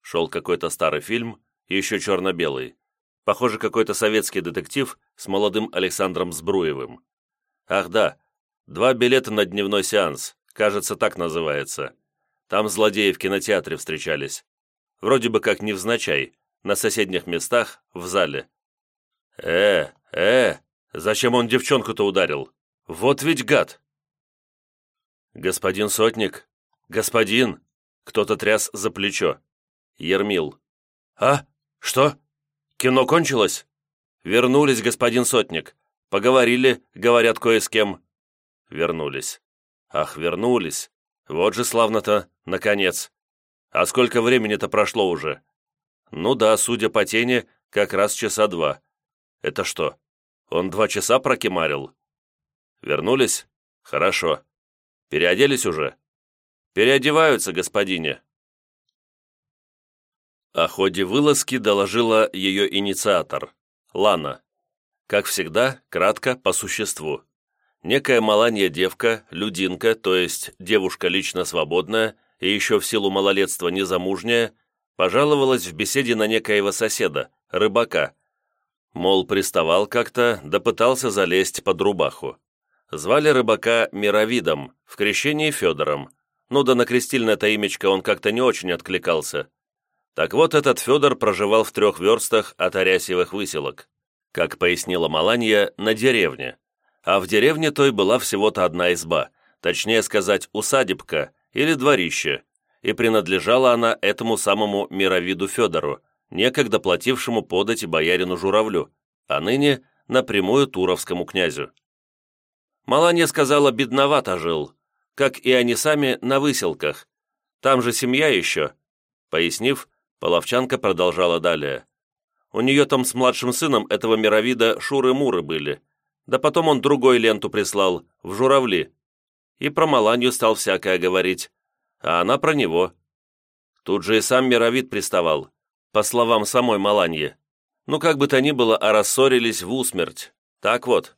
Шел какой-то старый фильм, еще черно-белый. Похоже, какой-то советский детектив с молодым Александром Сбруевым. Ах да, два билета на дневной сеанс, кажется, так называется. Там злодеи в кинотеатре встречались. Вроде бы как невзначай, на соседних местах, в зале. Э, э, зачем он девчонку-то ударил? Вот ведь гад! Господин Сотник, господин! Кто-то тряс за плечо. Ермил. А? Что? Кино кончилось? Вернулись, господин Сотник. Поговорили, говорят, кое с кем. Вернулись. Ах, вернулись. Вот же славно-то, наконец. А сколько времени-то прошло уже? Ну да, судя по тени, как раз часа два. Это что, он два часа прокимарил? Вернулись? Хорошо. Переоделись уже? Переодеваются, господине. О ходе вылазки доложила ее инициатор, Лана. Как всегда, кратко, по существу. Некая Маланья девка, людинка, то есть девушка лично свободная и еще в силу малолетства незамужняя, пожаловалась в беседе на некоего соседа, рыбака. Мол, приставал как-то, да пытался залезть под рубаху. Звали рыбака Мировидом, в крещении Федором. Ну да на крестильное-то имечко он как-то не очень откликался. Так вот, этот Федор проживал в трех верстах от Арясьевых выселок, как пояснила Маланья, на деревне. А в деревне той была всего-то одна изба, точнее сказать, усадебка или дворище, и принадлежала она этому самому мировиду Федору, некогда платившему подать боярину Журавлю, а ныне напрямую Туровскому князю. Маланья сказала, бедновато жил, как и они сами на выселках. Там же семья еще. Пояснив, Половчанка продолжала далее. У нее там с младшим сыном этого мировида шуры-муры были. Да потом он другой ленту прислал, в журавли. И про Маланью стал всякое говорить. А она про него. Тут же и сам мировид приставал, по словам самой Маланьи. Ну, как бы то ни было, а рассорились в усмерть. Так вот.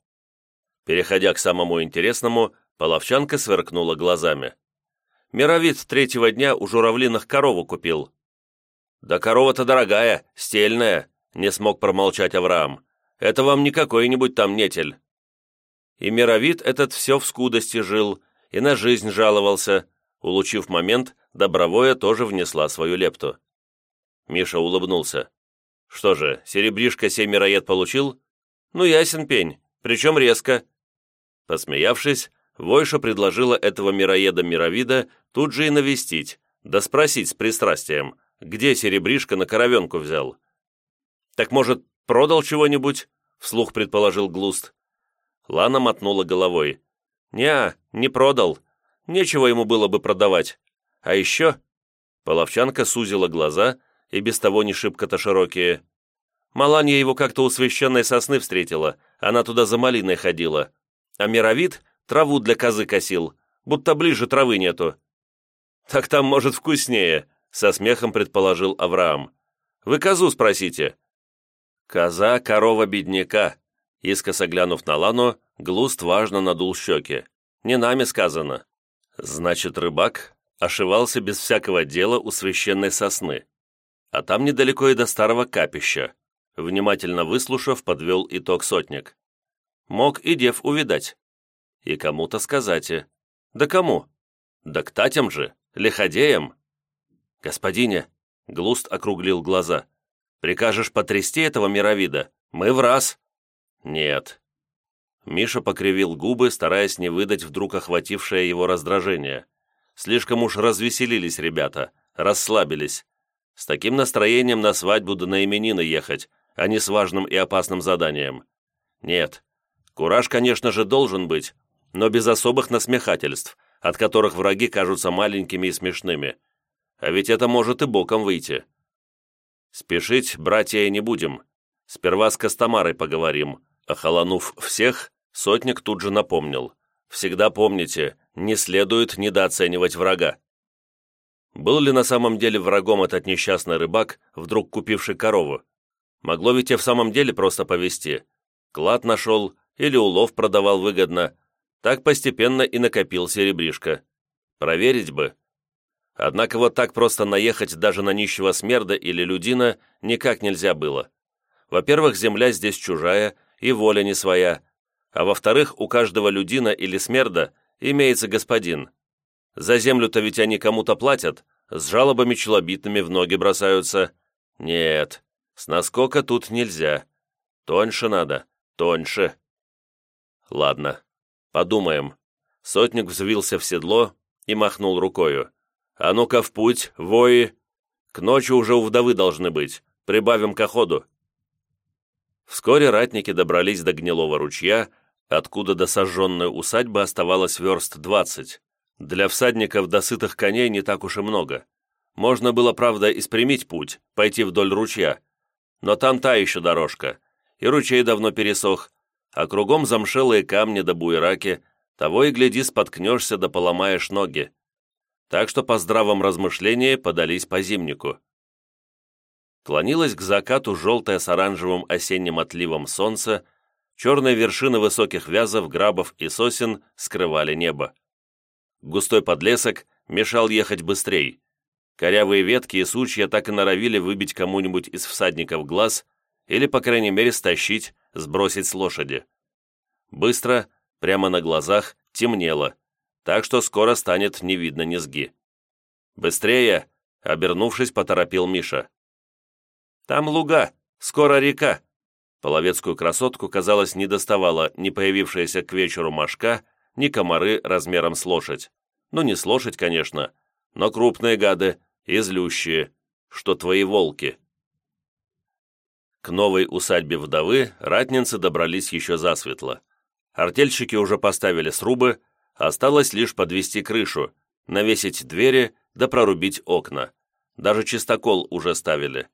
Переходя к самому интересному, Половчанка сверкнула глазами. Мировид третьего дня у журавлиных корову купил. «Да корова-то дорогая, стельная», — не смог промолчать Авраам. «Это вам не какой-нибудь там нетель». И мировид этот все в скудости жил, и на жизнь жаловался. Улучив момент, Добровое тоже внесла свою лепту. Миша улыбнулся. «Что же, серебришка мироед получил? Ну, ясен пень, причем резко». Посмеявшись, Войша предложила этого мироеда-мировида тут же и навестить, да спросить с пристрастием, где серебришка на коровенку взял. «Так, может, продал чего-нибудь?» — вслух предположил Глуст. Лана мотнула головой. «Не, не продал. Нечего ему было бы продавать. А еще...» Половчанка сузила глаза, и без того не шибко-то широкие. Маланья его как-то у священной сосны встретила, она туда за малиной ходила. А Мировид траву для козы косил, будто ближе травы нету. «Так там, может, вкуснее», со смехом предположил Авраам. «Вы козу спросите». «Коза, корова бедняка», искоса глянув на Лану, Глуст важно надул щеки. «Не нами сказано». «Значит, рыбак ошивался без всякого дела у священной сосны. А там недалеко и до старого капища». Внимательно выслушав, подвел итог сотник. «Мог и дев увидать. И кому-то сказать. Да кому? Да к татям же, лиходеям». «Господине!» — Глуст округлил глаза. «Прикажешь потрясти этого мировида? Мы в раз!» «Нет». Миша покривил губы, стараясь не выдать вдруг охватившее его раздражение. Слишком уж развеселились ребята, расслабились. С таким настроением на свадьбу да на именины ехать, а не с важным и опасным заданием. Нет, кураж, конечно же, должен быть, но без особых насмехательств, от которых враги кажутся маленькими и смешными. А ведь это может и боком выйти. Спешить, братья, не будем. Сперва с Костомарой поговорим. Охолонув всех, сотник тут же напомнил. Всегда помните, не следует недооценивать врага. Был ли на самом деле врагом этот несчастный рыбак, вдруг купивший корову? Могло ведь и в самом деле просто повести. Клад нашел или улов продавал выгодно. Так постепенно и накопил серебришко. Проверить бы. Однако вот так просто наехать даже на нищего смерда или людина никак нельзя было. Во-первых, земля здесь чужая и воля не своя, а во-вторых, у каждого людина или смерда имеется господин. За землю-то ведь они кому-то платят, с жалобами челобитными в ноги бросаются. Нет, с наскока тут нельзя. Тоньше надо, тоньше. Ладно, подумаем. Сотник взвился в седло и махнул рукою. «А ну-ка в путь, вои! К ночи уже у вдовы должны быть. Прибавим к ходу». Вскоре ратники добрались до гнилого ручья, откуда до сожженной усадьбы оставалось верст двадцать. Для всадников досытых коней не так уж и много. Можно было, правда, испрямить путь, пойти вдоль ручья. Но там та еще дорожка, и ручей давно пересох, а кругом замшелые камни да буераки, того и гляди, споткнешься да поломаешь ноги. Так что по здравом размышлении подались по зимнику. Клонилось к закату желтое с оранжевым осенним отливом солнце, черные вершины высоких вязов, грабов и сосен скрывали небо. Густой подлесок мешал ехать быстрей. Корявые ветки и сучья так и норовили выбить кому-нибудь из всадников глаз или, по крайней мере, стащить, сбросить с лошади. Быстро, прямо на глазах, темнело, так что скоро станет не видно низги. «Быстрее!» — обернувшись, поторопил Миша. «Там луга, скоро река!» Половецкую красотку, казалось, не доставала ни появившаяся к вечеру мошка, ни комары размером с лошадь. Ну, не с лошадь, конечно, но крупные гады и злющие, что твои волки. К новой усадьбе вдовы ратницы добрались еще засветло. Артельщики уже поставили срубы, осталось лишь подвести крышу, навесить двери да прорубить окна. Даже чистокол уже ставили.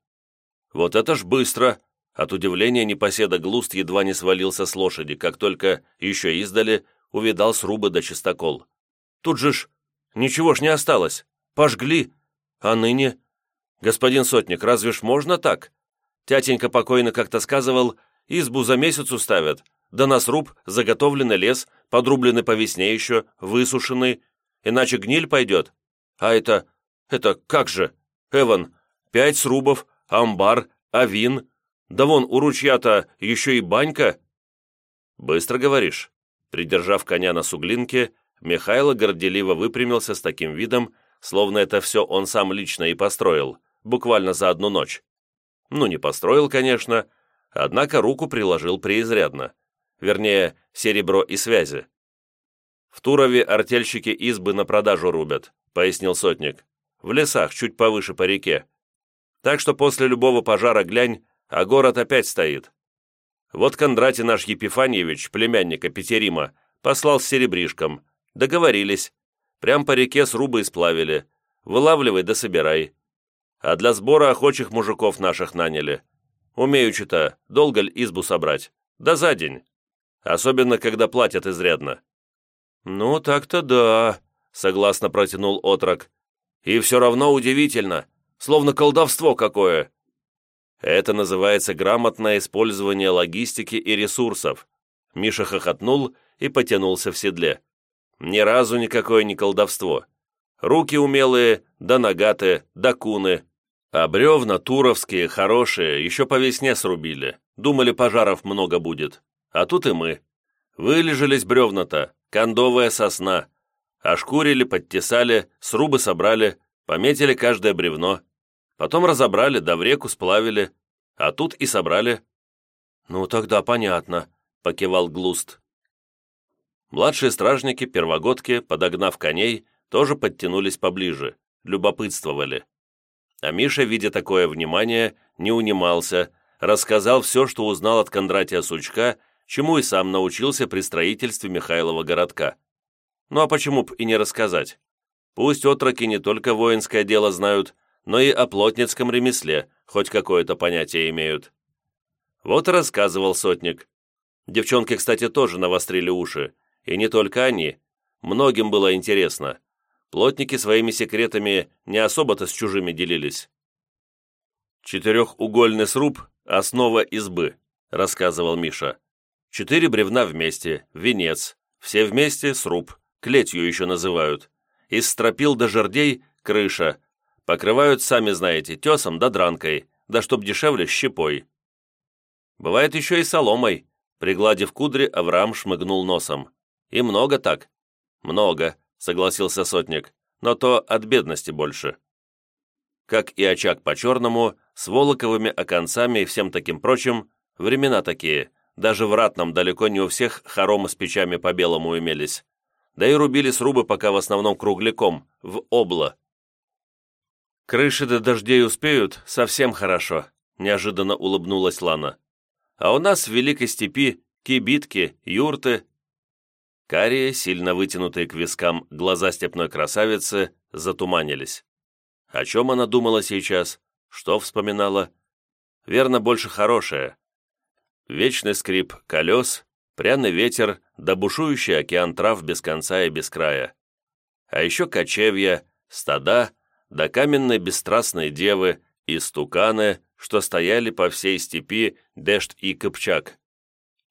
Вот это ж быстро! От удивления непоседа Глуст едва не свалился с лошади, как только, еще издали, увидал срубы до чистокол. Тут же ж ничего ж не осталось. Пожгли. А ныне? Господин Сотник, разве ж можно так? Тятенька покойно как-то сказывал, избу за месяц уставят, да на сруб заготовленный лес, подрубленный по весне еще, высушенный, иначе гниль пойдет. А это... это как же? Эван, пять срубов, амбар, авин, да вон у ручья-то еще и банька. Быстро говоришь. Придержав коня на суглинке, Михайло горделиво выпрямился с таким видом, словно это все он сам лично и построил, буквально за одну ночь. Ну, не построил, конечно, однако руку приложил преизрядно. Вернее, серебро и связи. «В Турове артельщики избы на продажу рубят», — пояснил сотник. «В лесах, чуть повыше по реке. Так что после любого пожара глянь, а город опять стоит. Вот Кондратий наш Епифаньевич, племянника Петерима, послал с серебришком. Договорились. Прям по реке срубы и сплавили. Вылавливай да собирай. А для сбора охочих мужиков наших наняли. Умеючи-то, долго ли избу собрать? Да за день. Особенно, когда платят изрядно. «Ну, так-то да», — согласно протянул отрок. «И все равно удивительно, словно колдовство какое». Это называется грамотное использование логистики и ресурсов. Миша хохотнул и потянулся в седле. Ни разу никакое не колдовство. Руки умелые, да нагаты, да куны. А бревна туровские, хорошие, еще по весне срубили. Думали, пожаров много будет. А тут и мы. Вылежались бревна-то, кондовая сосна. Ошкурили, подтесали, срубы собрали, пометили каждое бревно. Потом разобрали, да в реку сплавили. А тут и собрали. «Ну, тогда понятно», — покивал Глуст. Младшие стражники, первогодки, подогнав коней, тоже подтянулись поближе, любопытствовали. А Миша, видя такое внимание, не унимался, рассказал все, что узнал от Кондратия Сучка, чему и сам научился при строительстве Михайлова городка. Ну а почему б и не рассказать? Пусть отроки не только воинское дело знают, но и о плотницком ремесле хоть какое-то понятие имеют. Вот и рассказывал сотник. Девчонки, кстати, тоже навострили уши, и не только они. Многим было интересно. Плотники своими секретами не особо-то с чужими делились. «Четырехугольный сруб — основа избы», — рассказывал Миша. «Четыре бревна вместе, венец, все вместе сруб, клетью еще называют. Из стропил до жердей крыша. Покрывают, сами знаете, тесом да дранкой, да чтоб дешевле щепой. Бывает еще и соломой. Пригладив кудри, Авраам шмыгнул носом. И много так. Много, согласился сотник, но то от бедности больше. Как и очаг по-черному, с волоковыми оконцами и всем таким прочим, времена такие, даже в ратном далеко не у всех хоромы с печами по-белому имелись. Да и рубили срубы пока в основном кругляком, в обло. «Крыши до дождей успеют, совсем хорошо», — неожиданно улыбнулась Лана. «А у нас в Великой Степи кибитки, юрты». Карие, сильно вытянутые к вискам глаза степной красавицы, затуманились. О чем она думала сейчас? Что вспоминала? Верно, больше хорошее. Вечный скрип колес, пряный ветер да бушующий океан трав без конца и без края. А еще кочевья, стада да каменные бесстрастные девы и стуканы, что стояли по всей степи Дешт и Кыпчак,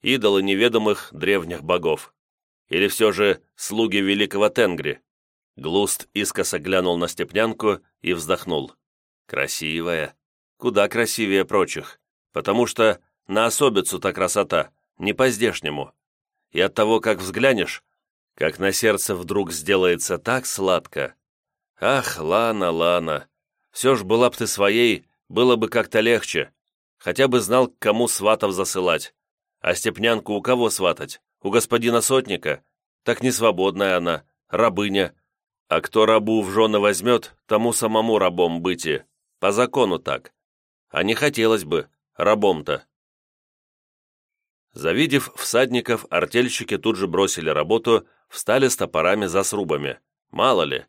идолы неведомых древних богов. Или все же слуги великого Тенгри. Глуст искоса глянул на степнянку и вздохнул. Красивая. Куда красивее прочих. Потому что на особицу-то красота, не по-здешнему. И от того, как взглянешь, как на сердце вдруг сделается так сладко, «Ах, Лана, Лана, все ж была б ты своей, было бы как-то легче. Хотя бы знал, к кому сватов засылать. А степнянку у кого сватать? У господина сотника? Так не свободная она, рабыня. А кто рабу в жены возьмет, тому самому рабом быть и. По закону так. А не хотелось бы, рабом-то». Завидев всадников, артельщики тут же бросили работу, встали с топорами за срубами. Мало ли,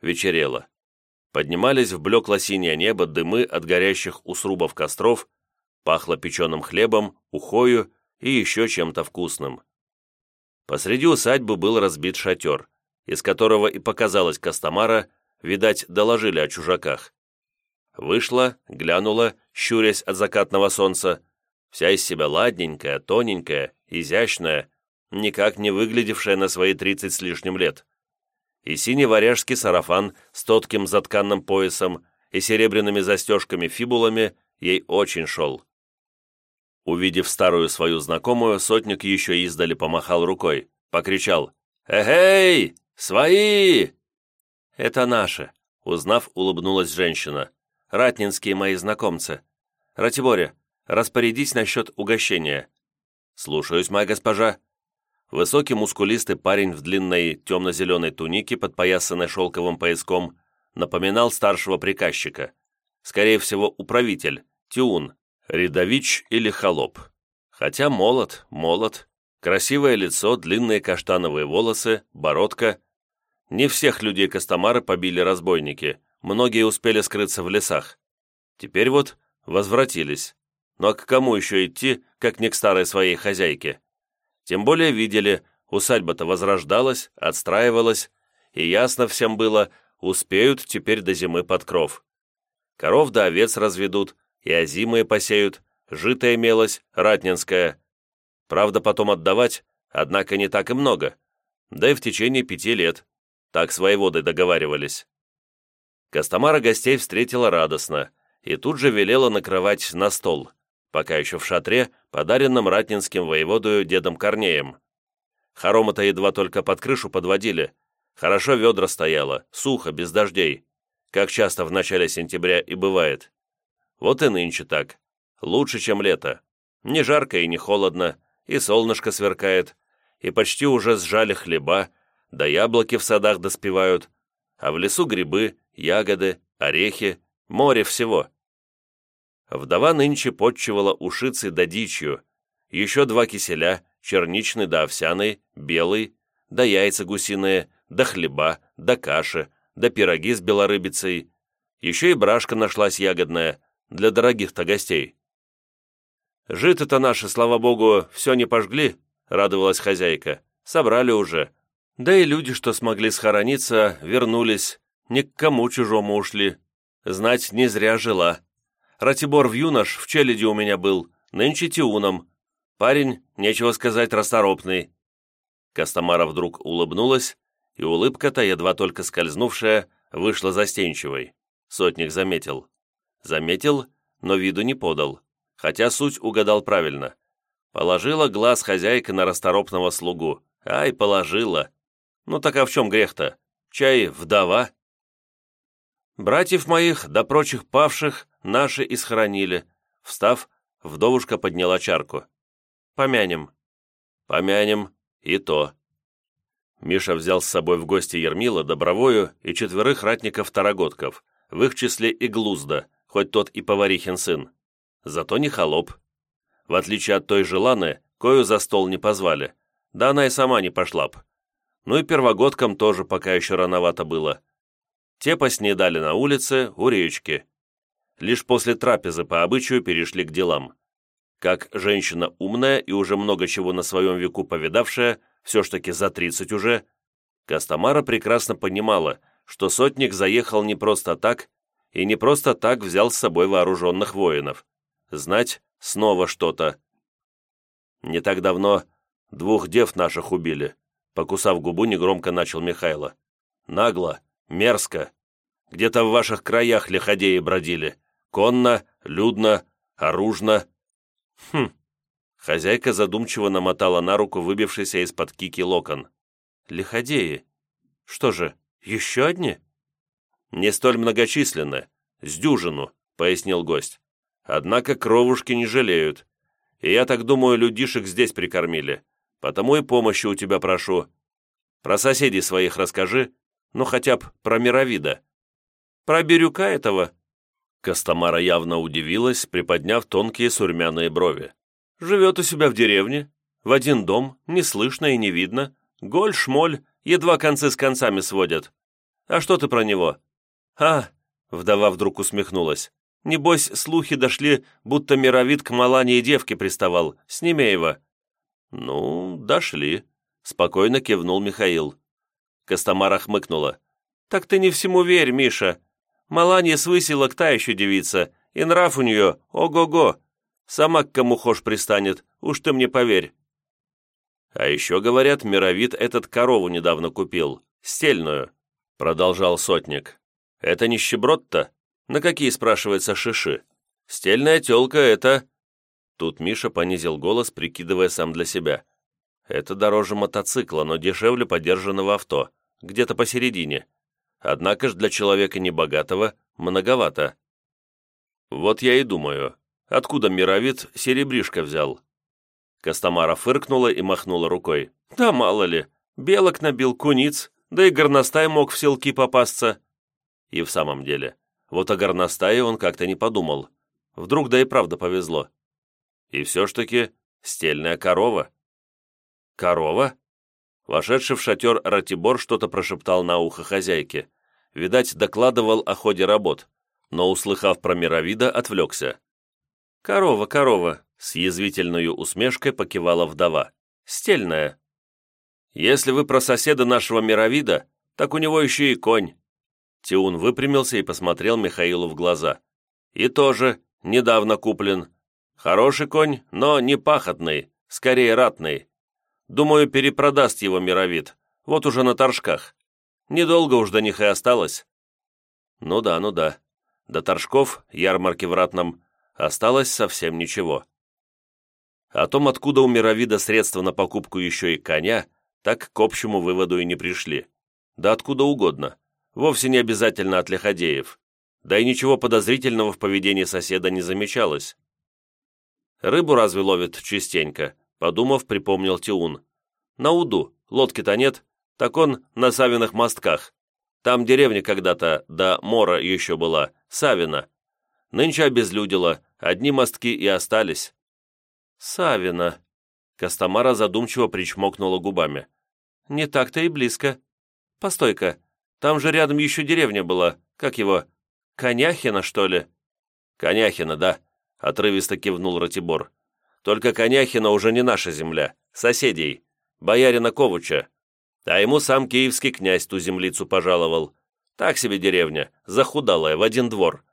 вечерело. Поднимались в блекло-синее небо дымы от горящих у срубов костров, пахло печеным хлебом, ухою и еще чем-то вкусным. Посреди усадьбы был разбит шатер, из которого и показалась Костомара, видать, доложили о чужаках. Вышла, глянула, щурясь от закатного солнца, вся из себя ладненькая, тоненькая, изящная, никак не выглядевшая на свои тридцать с лишним лет и синий варяжский сарафан с тотким затканным поясом и серебряными застежками-фибулами ей очень шел. Увидев старую свою знакомую, сотник еще издали помахал рукой, покричал «Эгей! Свои!» «Это наши», — узнав, улыбнулась женщина. «Ратнинские мои знакомцы. Ратиборе, распорядись насчет угощения». «Слушаюсь, моя госпожа», Высокий мускулистый парень в длинной темно-зеленой тунике, подпоясанной шелковым пояском, напоминал старшего приказчика. Скорее всего, управитель, тиун, рядович или холоп. Хотя молод, молод. Красивое лицо, длинные каштановые волосы, бородка. Не всех людей Костомары побили разбойники, многие успели скрыться в лесах. Теперь вот возвратились. Но к кому еще идти, как не к старой своей хозяйке? Тем более видели, усадьба-то возрождалась, отстраивалась, и ясно всем было, успеют теперь до зимы под кров. Коров да овец разведут, и озимые посеют, жито имелось, ратнинское. Правда, потом отдавать, однако не так и много, да и в течение пяти лет. Так с воеводой договаривались. Костомара гостей встретила радостно и тут же велела накрывать на стол пока еще в шатре, подаренном ратнинским воеводою дедом Корнеем. Хоромы-то едва только под крышу подводили. Хорошо ведра стояло, сухо, без дождей, как часто в начале сентября и бывает. Вот и нынче так. Лучше, чем лето. Не жарко и не холодно, и солнышко сверкает, и почти уже сжали хлеба, да яблоки в садах доспевают, а в лесу грибы, ягоды, орехи, море всего. Вдова нынче подчивала ушицы да дичью, еще два киселя, черничный да овсяный, белый, да яйца гусиные, да хлеба, да каши, да пироги с белорыбицей. Еще и брашка нашлась ягодная, для дорогих-то гостей. «Жито-то наши, слава богу, все не пожгли», — радовалась хозяйка. «Собрали уже. Да и люди, что смогли схорониться, вернулись, ни к кому чужому ушли. Знать, не зря жила». Ратибор в юнош в челяди у меня был, нынче тиуном. Парень, нечего сказать, расторопный». Костомара вдруг улыбнулась, и улыбка-то, едва только скользнувшая, вышла застенчивой. Сотник заметил. Заметил, но виду не подал, хотя суть угадал правильно. Положила глаз хозяйка на расторопного слугу. Ай, положила. Ну так а в чем грех-то? Чай вдова? Братьев моих, да прочих павших, наши и схоронили. Встав, вдовушка подняла чарку. Помянем. Помянем, и то. Миша взял с собой в гости Ермила, Добровою и четверых ратников-тарогодков, в их числе и Глузда, хоть тот и поварихин сын. Зато не холоп. В отличие от той же Ланы, кою за стол не позвали. Да она и сама не пошла б. Ну и первогодкам тоже пока еще рановато было. Те поснедали на улице, у речки. Лишь после трапезы по обычаю перешли к делам. Как женщина умная и уже много чего на своем веку повидавшая, все ж таки за тридцать уже, Костомара прекрасно понимала, что сотник заехал не просто так, и не просто так взял с собой вооруженных воинов. Знать снова что-то. Не так давно двух дев наших убили, покусав губу, негромко начал Михайло. Нагло, мерзко. Где-то в ваших краях лиходеи бродили. Конно, людно, оружно. Хм. Хозяйка задумчиво намотала на руку выбившийся из-под кики локон. Лиходеи. Что же, еще одни? Не столь многочисленны. С дюжину, пояснил гость. Однако кровушки не жалеют. И я так думаю, людишек здесь прикормили. Потому и помощи у тебя прошу. Про соседей своих расскажи, ну хотя б про мировида. Про Бирюка этого?» Костомара явно удивилась, приподняв тонкие сурьмяные брови. «Живет у себя в деревне, в один дом, не слышно и не видно. Голь-шмоль, едва концы с концами сводят. А что ты про него?» «А!» — вдова вдруг усмехнулась. «Небось, слухи дошли, будто мировид к Малане и девке приставал, с Немеева». «Ну, дошли», — спокойно кивнул Михаил. Костомара хмыкнула. «Так ты не всему верь, Миша. Маланья с выселок та еще девица, и нрав у нее, ого-го. Сама к кому хошь пристанет, уж ты мне поверь». «А еще, говорят, мировид этот корову недавно купил, стельную», — продолжал сотник. «Это нищеброд-то? На какие, спрашивается, шиши? Стельная телка — это...» Тут Миша понизил голос, прикидывая сам для себя. «Это дороже мотоцикла, но дешевле подержанного авто, где-то посередине. Однако ж для человека небогатого многовато. Вот я и думаю, откуда мировид серебришко взял? Костомара фыркнула и махнула рукой. Да мало ли, белок набил куниц, да и горностай мог в селки попасться. И в самом деле, вот о горностае он как-то не подумал. Вдруг да и правда повезло. И все ж таки стельная корова. Корова? Вошедший в шатер Ратибор что-то прошептал на ухо хозяйке видать, докладывал о ходе работ, но, услыхав про мировида, отвлекся. «Корова, корова!» — с язвительной усмешкой покивала вдова. «Стельная!» «Если вы про соседа нашего мировида, так у него еще и конь!» Тиун выпрямился и посмотрел Михаилу в глаза. «И тоже недавно куплен. Хороший конь, но не пахотный, скорее ратный. Думаю, перепродаст его мировид, вот уже на торжках. Недолго уж до них и осталось. Ну да, ну да. До торжков, ярмарки в Ратном, осталось совсем ничего. О том, откуда у Мировида средства на покупку еще и коня, так к общему выводу и не пришли. Да откуда угодно. Вовсе не обязательно от лиходеев. Да и ничего подозрительного в поведении соседа не замечалось. Рыбу разве ловит частенько? Подумав, припомнил Тиун. На Уду, лодки-то нет, так он на Савиных мостках. Там деревня когда-то, да Мора еще была, Савина. Нынче обезлюдила, одни мостки и остались». «Савина», — Костомара задумчиво причмокнула губами. «Не так-то и близко. Постой-ка, там же рядом еще деревня была, как его, Коняхина, что ли?» «Коняхина, да», — отрывисто кивнул Ратибор. «Только Коняхина уже не наша земля, соседей, боярина Ковуча, а ему сам киевский князь ту землицу пожаловал. Так себе деревня, захудалая, в один двор.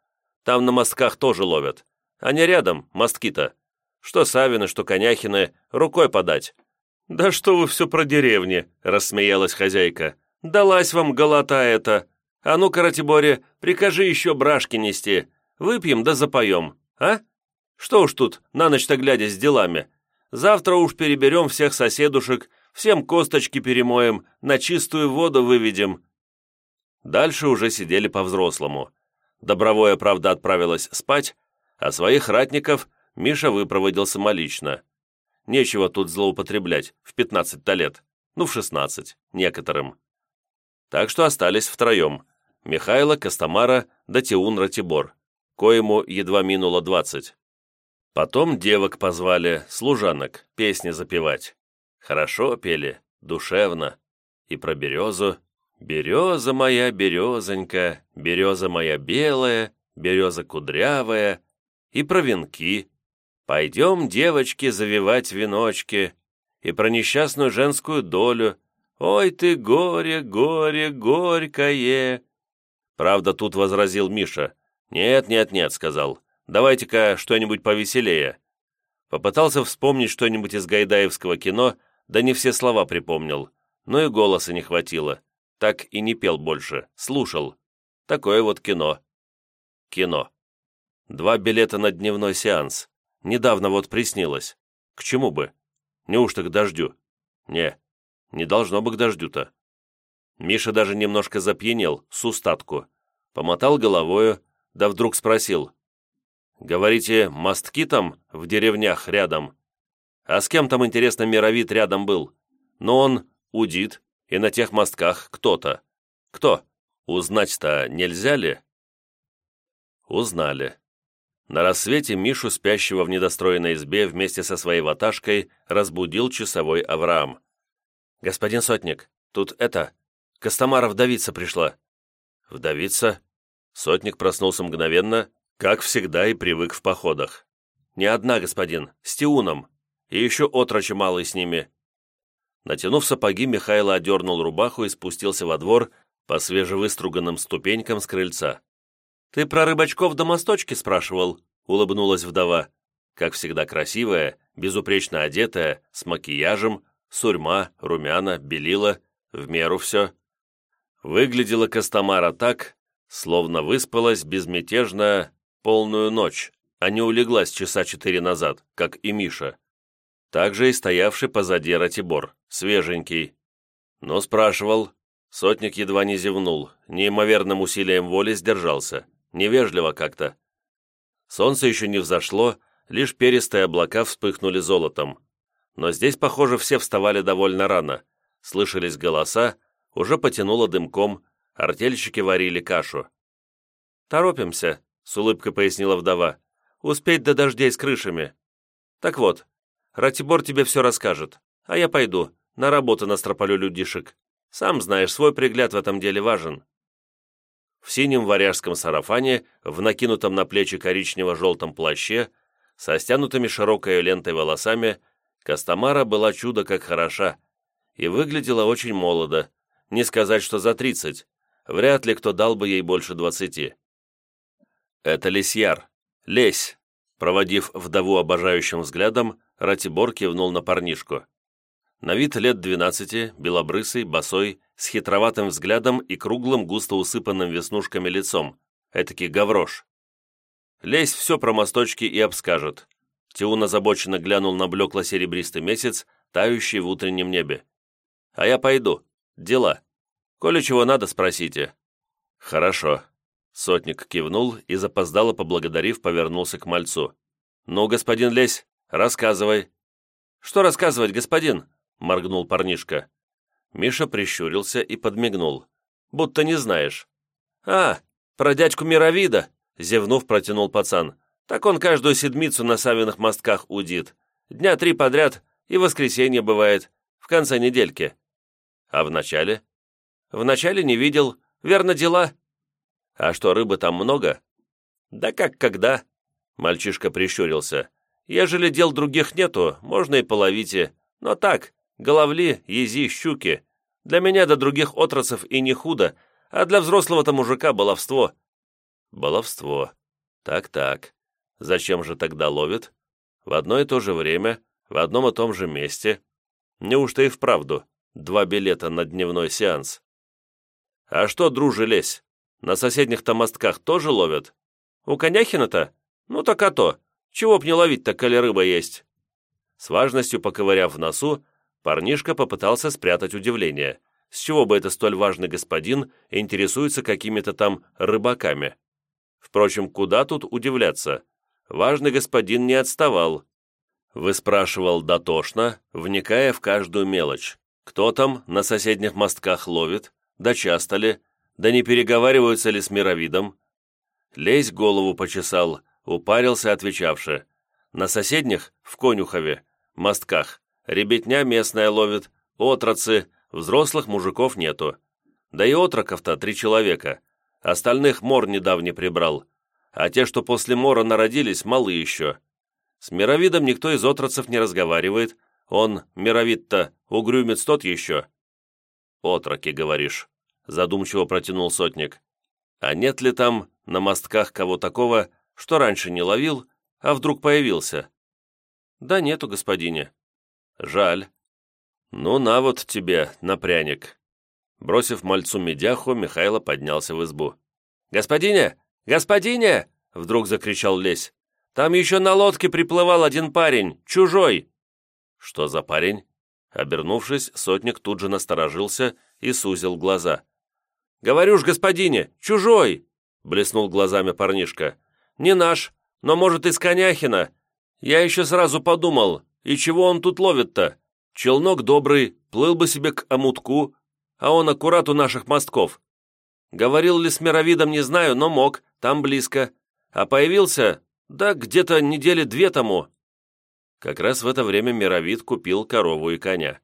Там на мостках тоже ловят. Они рядом, мостки-то. Что Савины, что Коняхины, рукой подать. «Да что вы все про деревни?» – рассмеялась хозяйка. «Далась вам голота эта. А ну-ка, Ратиборе, прикажи еще брашки нести. Выпьем да запоем, а? Что уж тут, на ночь-то глядя с делами. Завтра уж переберем всех соседушек, всем косточки перемоем, на чистую воду выведем». Дальше уже сидели по-взрослому. Добровое, правда, отправилась спать, а своих ратников Миша выпроводил самолично. Нечего тут злоупотреблять в 15-то лет, ну в 16, некоторым. Так что остались втроем. Михайло, Костомара да Тиун Ратибор, коему едва минуло 20. Потом девок позвали, служанок, песни запевать. Хорошо пели, душевно. И про березу. «Береза моя, березонька, береза моя белая, береза кудрявая». И про венки. «Пойдем, девочки, завивать веночки». И про несчастную женскую долю. «Ой ты, горе, горе, горькое!» Правда, тут возразил Миша. «Нет, нет, нет», — сказал. Давайте-ка что-нибудь повеселее». Попытался вспомнить что-нибудь из гайдаевского кино, да не все слова припомнил. Но и голоса не хватило. Так и не пел больше, слушал. Такое вот кино. Кино. Два билета на дневной сеанс. Недавно вот приснилось. К чему бы? Неужто к дождю? Не, не должно бы к дождю-то. Миша даже немножко запьянел, с устатку. Помотал головою, да вдруг спросил. Говорите, мостки там в деревнях рядом? А с кем там, интересно, мировит рядом был? Но он удит, и на тех мостках кто-то. Кто? Узнать-то нельзя ли? Узнали. На рассвете Мишу, спящего в недостроенной избе вместе со своей ваташкой, разбудил часовой Авраам. «Господин Сотник, тут это... Костомара вдовица пришла». «Вдовица?» Сотник проснулся мгновенно как всегда и привык в походах. Не одна, господин, с Тиуном. И еще отрочи малый с ними. Натянув сапоги, Михайло одернул рубаху и спустился во двор по свежевыструганным ступенькам с крыльца. «Ты про рыбачков до мосточки спрашивал?» — улыбнулась вдова. Как всегда красивая, безупречно одетая, с макияжем, сурьма, румяна, белила, в меру все. Выглядела Костомара так, словно выспалась безмятежно полную ночь, а не улеглась часа четыре назад, как и Миша. Также и стоявший позади Ратибор, свеженький. Но спрашивал, сотник едва не зевнул, неимоверным усилием воли сдержался, невежливо как-то. Солнце еще не взошло, лишь перистые облака вспыхнули золотом. Но здесь, похоже, все вставали довольно рано. Слышались голоса, уже потянуло дымком, артельщики варили кашу. «Торопимся», — с улыбкой пояснила вдова. «Успеть до дождей с крышами. Так вот, Ратибор тебе все расскажет, а я пойду, на работу настропалю людишек. Сам знаешь, свой пригляд в этом деле важен». В синем варяжском сарафане, в накинутом на плечи коричнево-желтом плаще, со стянутыми широкой лентой волосами, Костомара была чудо как хороша и выглядела очень молодо, не сказать, что за тридцать, вряд ли кто дал бы ей больше двадцати. «Это лисьяр. Лесь!» Проводив вдову обожающим взглядом, Ратибор кивнул на парнишку. На вид лет двенадцати, белобрысый, босой, с хитроватым взглядом и круглым, густо усыпанным веснушками лицом. Этакий гаврош. Лесь все про мосточки и обскажет. Тиун озабоченно глянул на блекло-серебристый месяц, тающий в утреннем небе. «А я пойду. Дела. Коли чего надо, спросите». «Хорошо», Сотник кивнул и, запоздало поблагодарив, повернулся к мальцу. «Ну, господин Лесь, рассказывай». «Что рассказывать, господин?» — моргнул парнишка. Миша прищурился и подмигнул. «Будто не знаешь». «А, про дядьку Мировида!» — зевнув, протянул пацан. «Так он каждую седмицу на Савиных мостках удит. Дня три подряд, и воскресенье бывает, в конце недельки». «А в начале?» «В начале не видел. Верно дела?» «А что, рыбы там много?» «Да как когда?» Мальчишка прищурился. «Ежели дел других нету, можно и половите. Но так, головли, ези, щуки. Для меня до других отрасов и не худо, а для взрослого-то мужика баловство». «Баловство. Так-так. Зачем же тогда ловит? В одно и то же время, в одном и том же месте. Неужто и вправду два билета на дневной сеанс?» «А что, друже, лезь? На соседних-то мостках тоже ловят? У Коняхина-то? Ну так а то. Чего б не ловить-то, коли рыба есть?» С важностью поковыряв в носу, парнишка попытался спрятать удивление. С чего бы это столь важный господин интересуется какими-то там рыбаками? Впрочем, куда тут удивляться? Важный господин не отставал. Выспрашивал дотошно, вникая в каждую мелочь. Кто там на соседних мостках ловит? Да часто ли? Да не переговариваются ли с мировидом? Лезь голову почесал, упарился отвечавши. На соседних, в Конюхове, мостках, ребятня местная ловит, отрацы, взрослых мужиков нету. Да и отроков-то три человека. Остальных мор недавне прибрал. А те, что после мора народились, малы еще. С мировидом никто из отрацев не разговаривает. Он, мировид-то, угрюмец тот еще. «Отроки, говоришь», — задумчиво протянул сотник. «А нет ли там на мостках кого такого, что раньше не ловил, а вдруг появился?» «Да нету, господине». «Жаль». «Ну, на вот тебе, на пряник». Бросив мальцу медяху, Михайло поднялся в избу. «Господине! Господине!» — вдруг закричал Лесь. «Там еще на лодке приплывал один парень, чужой!» «Что за парень?» Обернувшись, сотник тут же насторожился и сузил глаза. «Говорю ж, господине, чужой!» — блеснул глазами парнишка. «Не наш, но, может, из Коняхина. Я еще сразу подумал, и чего он тут ловит-то? Челнок добрый, плыл бы себе к омутку, а он аккурат у наших мостков. Говорил ли с мировидом, не знаю, но мог, там близко. А появился, да где-то недели две тому». Как раз в это время мировид купил корову и коня.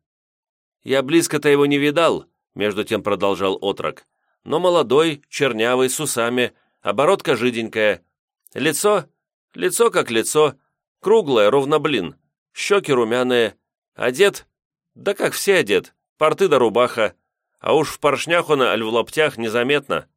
«Я близко-то его не видал», — между тем продолжал отрок. «Но молодой, чернявый, с усами, оборотка жиденькая. Лицо? Лицо как лицо. Круглое, ровно блин. Щеки румяные. Одет? Да как все одет. Порты да рубаха. А уж в поршнях он, аль в лаптях, незаметно».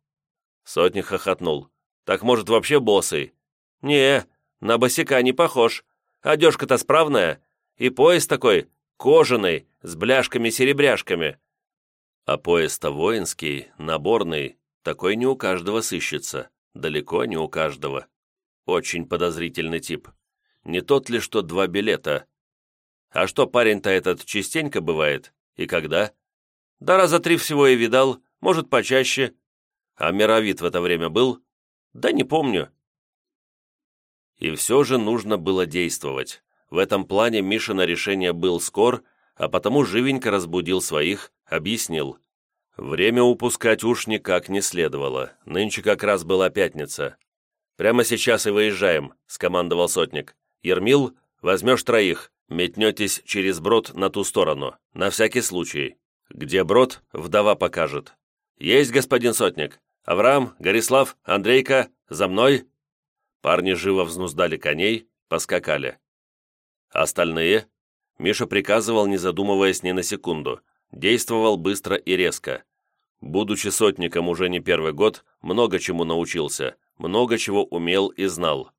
Сотник хохотнул. «Так, может, вообще босый?» «Не, на босика не похож. Одежка-то справная. И пояс такой, кожаный, с бляшками-серебряшками». А пояс-то воинский, наборный, такой не у каждого сыщется. Далеко не у каждого. Очень подозрительный тип. Не тот ли, что два билета? А что, парень-то этот частенько бывает? И когда? Да раза три всего и видал, может, почаще. А мировид в это время был? Да не помню. И все же нужно было действовать. В этом плане Миша на решение был скор, а потому живенько разбудил своих, объяснил. Время упускать уж никак не следовало. Нынче как раз была пятница. «Прямо сейчас и выезжаем», — скомандовал сотник. «Ермил, возьмешь троих, метнетесь через брод на ту сторону, на всякий случай. Где брод, вдова покажет. Есть, господин сотник. Авраам, Горислав, Андрейка, за мной!» Парни живо взнуздали коней, поскакали. Остальные? Миша приказывал, не задумываясь ни на секунду. Действовал быстро и резко. Будучи сотником уже не первый год, много чему научился, много чего умел и знал.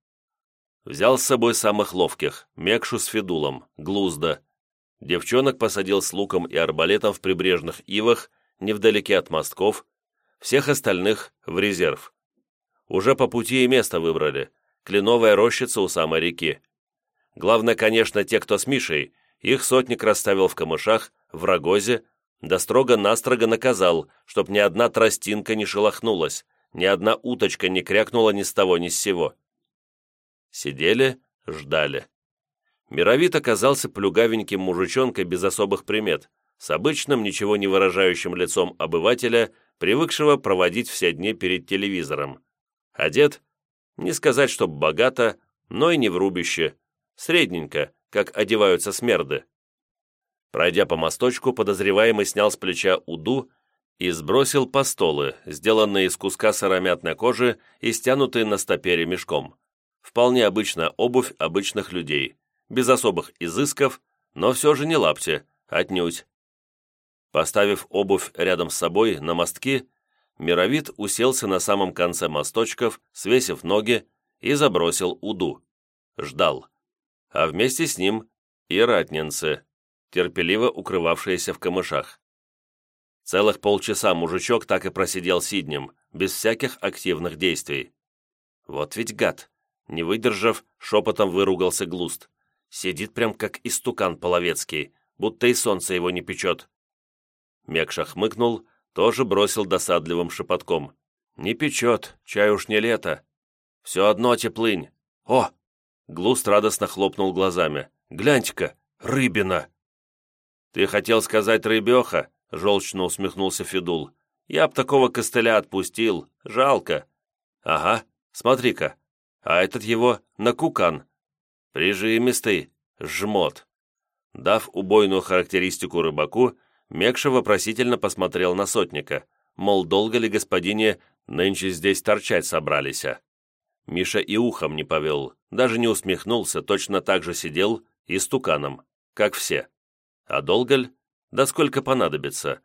Взял с собой самых ловких, Мекшу с Федулом, Глузда, Девчонок посадил с луком и арбалетом в прибрежных ивах, невдалеке от мостков, всех остальных в резерв. Уже по пути и место выбрали. Кленовая рощица у самой реки. Главное, конечно, те, кто с Мишей. Их сотник расставил в камышах, в рогозе, да строго-настрого наказал, чтоб ни одна тростинка не шелохнулась, ни одна уточка не крякнула ни с того ни с сего. Сидели, ждали. Мировит оказался плюгавеньким мужичонкой без особых примет, с обычным, ничего не выражающим лицом обывателя, привыкшего проводить все дни перед телевизором. Одет, не сказать, чтоб богато, но и не в рубище, средненько, как одеваются смерды. Пройдя по мосточку, подозреваемый снял с плеча уду и сбросил постолы, сделанные из куска сыромятной кожи и стянутые на стопе ремешком. Вполне обычная обувь обычных людей без особых изысков, но все же не лапти, отнюдь. Поставив обувь рядом с собой на мостки, Мировид уселся на самом конце мосточков, свесив ноги, и забросил уду. Ждал. А вместе с ним и ратнинцы, терпеливо укрывавшиеся в камышах. Целых полчаса мужичок так и просидел сиднем, без всяких активных действий. Вот ведь гад! Не выдержав, шепотом выругался Глуст. Сидит прям как истукан половецкий, будто и солнце его не печет. Мекша хмыкнул, тоже бросил досадливым шепотком. «Не печет, чай уж не лето. Все одно теплынь. О!» Глуст радостно хлопнул глазами. «Гляньте-ка, рыбина!» «Ты хотел сказать рыбеха?» — желчно усмехнулся Федул. «Я б такого костыля отпустил. Жалко». «Ага, смотри-ка. А этот его на кукан. Прижимистый, жмот». Дав убойную характеристику рыбаку, Мекша вопросительно посмотрел на сотника, мол, долго ли господине нынче здесь торчать собрались. Миша и ухом не повел, даже не усмехнулся, точно так же сидел и стуканом, как все. А долго? Да сколько понадобится.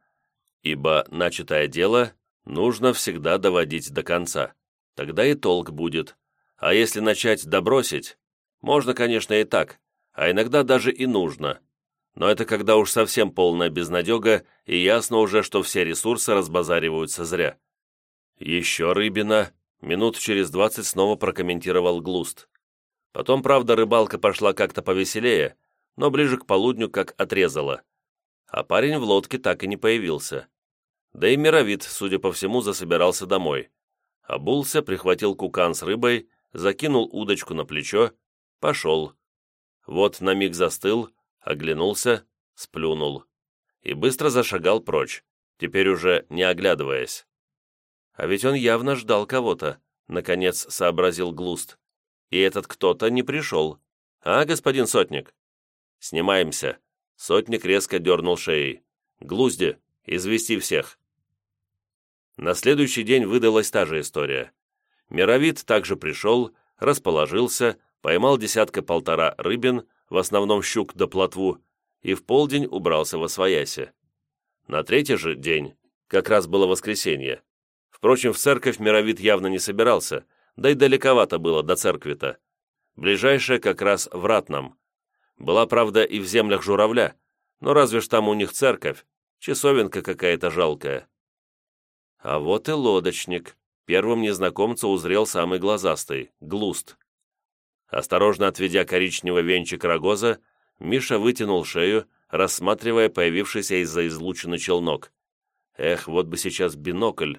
Ибо начатое дело нужно всегда доводить до конца. Тогда и толк будет. А если начать добросить, можно, конечно, и так, а иногда даже и нужно. Но это когда уж совсем полная безнадега, и ясно уже, что все ресурсы разбазариваются зря. Еще рыбина, минут через двадцать снова прокомментировал Глуст. Потом, правда, рыбалка пошла как-то повеселее, но ближе к полудню как отрезала. А парень в лодке так и не появился. Да и Мировид, судя по всему, засобирался домой. Обулся, прихватил кукан с рыбой, закинул удочку на плечо, пошел. Вот на миг застыл, оглянулся, сплюнул. И быстро зашагал прочь, теперь уже не оглядываясь. А ведь он явно ждал кого-то, наконец сообразил Глуст. И этот кто-то не пришел. А, господин Сотник? «Снимаемся!» Сотник резко дернул шеей. «Глузди, извести всех!» На следующий день выдалась та же история. Мировид также пришел, расположился, поймал десятка-полтора рыбин, в основном щук да плотву, и в полдень убрался во свояси. На третий же день, как раз было воскресенье. Впрочем, в церковь Мировид явно не собирался, да и далековато было до церкви-то. Ближайшая как раз в Ратном, была, правда, и в землях журавля, но разве ж там у них церковь, часовенка какая-то жалкая. А вот и лодочник. Первым незнакомца узрел самый глазастый, глуст. Осторожно отведя коричневый венчик рогоза, Миша вытянул шею, рассматривая появившийся из-за излучины челнок. Эх, вот бы сейчас бинокль.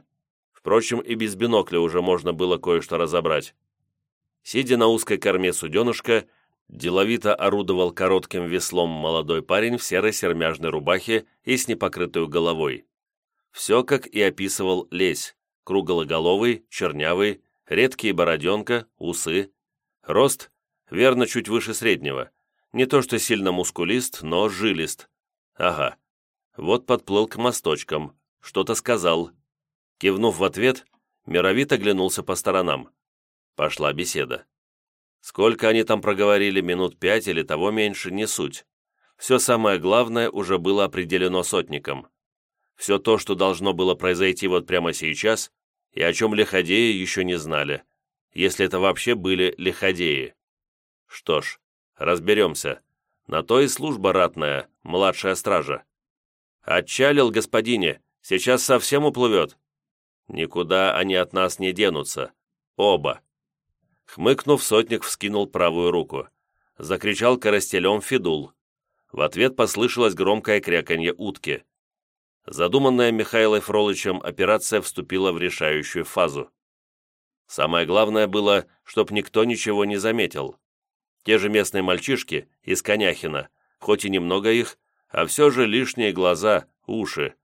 Впрочем, и без бинокля уже можно было кое-что разобрать. Сидя на узкой корме суденышка, Деловито орудовал коротким веслом молодой парень в серой сермяжной рубахе и с непокрытой головой. Все, как и описывал Лесь, круглоголовый, чернявый, редкие бороденка, усы. Рост, верно, чуть выше среднего. Не то что сильно мускулист, но жилист. Ага. Вот подплыл к мосточкам, что-то сказал. Кивнув в ответ, мировито оглянулся по сторонам. Пошла беседа. Сколько они там проговорили, минут пять или того меньше, не суть. Все самое главное уже было определено сотником. Все то, что должно было произойти вот прямо сейчас, и о чем лиходеи еще не знали, если это вообще были лиходеи. Что ж, разберемся. На то и служба ратная, младшая стража. «Отчалил, господине, сейчас совсем уплывет». «Никуда они от нас не денутся. Оба». Хмыкнув, сотник вскинул правую руку. Закричал коростелем Федул. В ответ послышалось громкое кряканье утки. Задуманная Михаилой Фролычем операция вступила в решающую фазу. Самое главное было, чтоб никто ничего не заметил. Те же местные мальчишки из Коняхина, хоть и немного их, а все же лишние глаза, уши.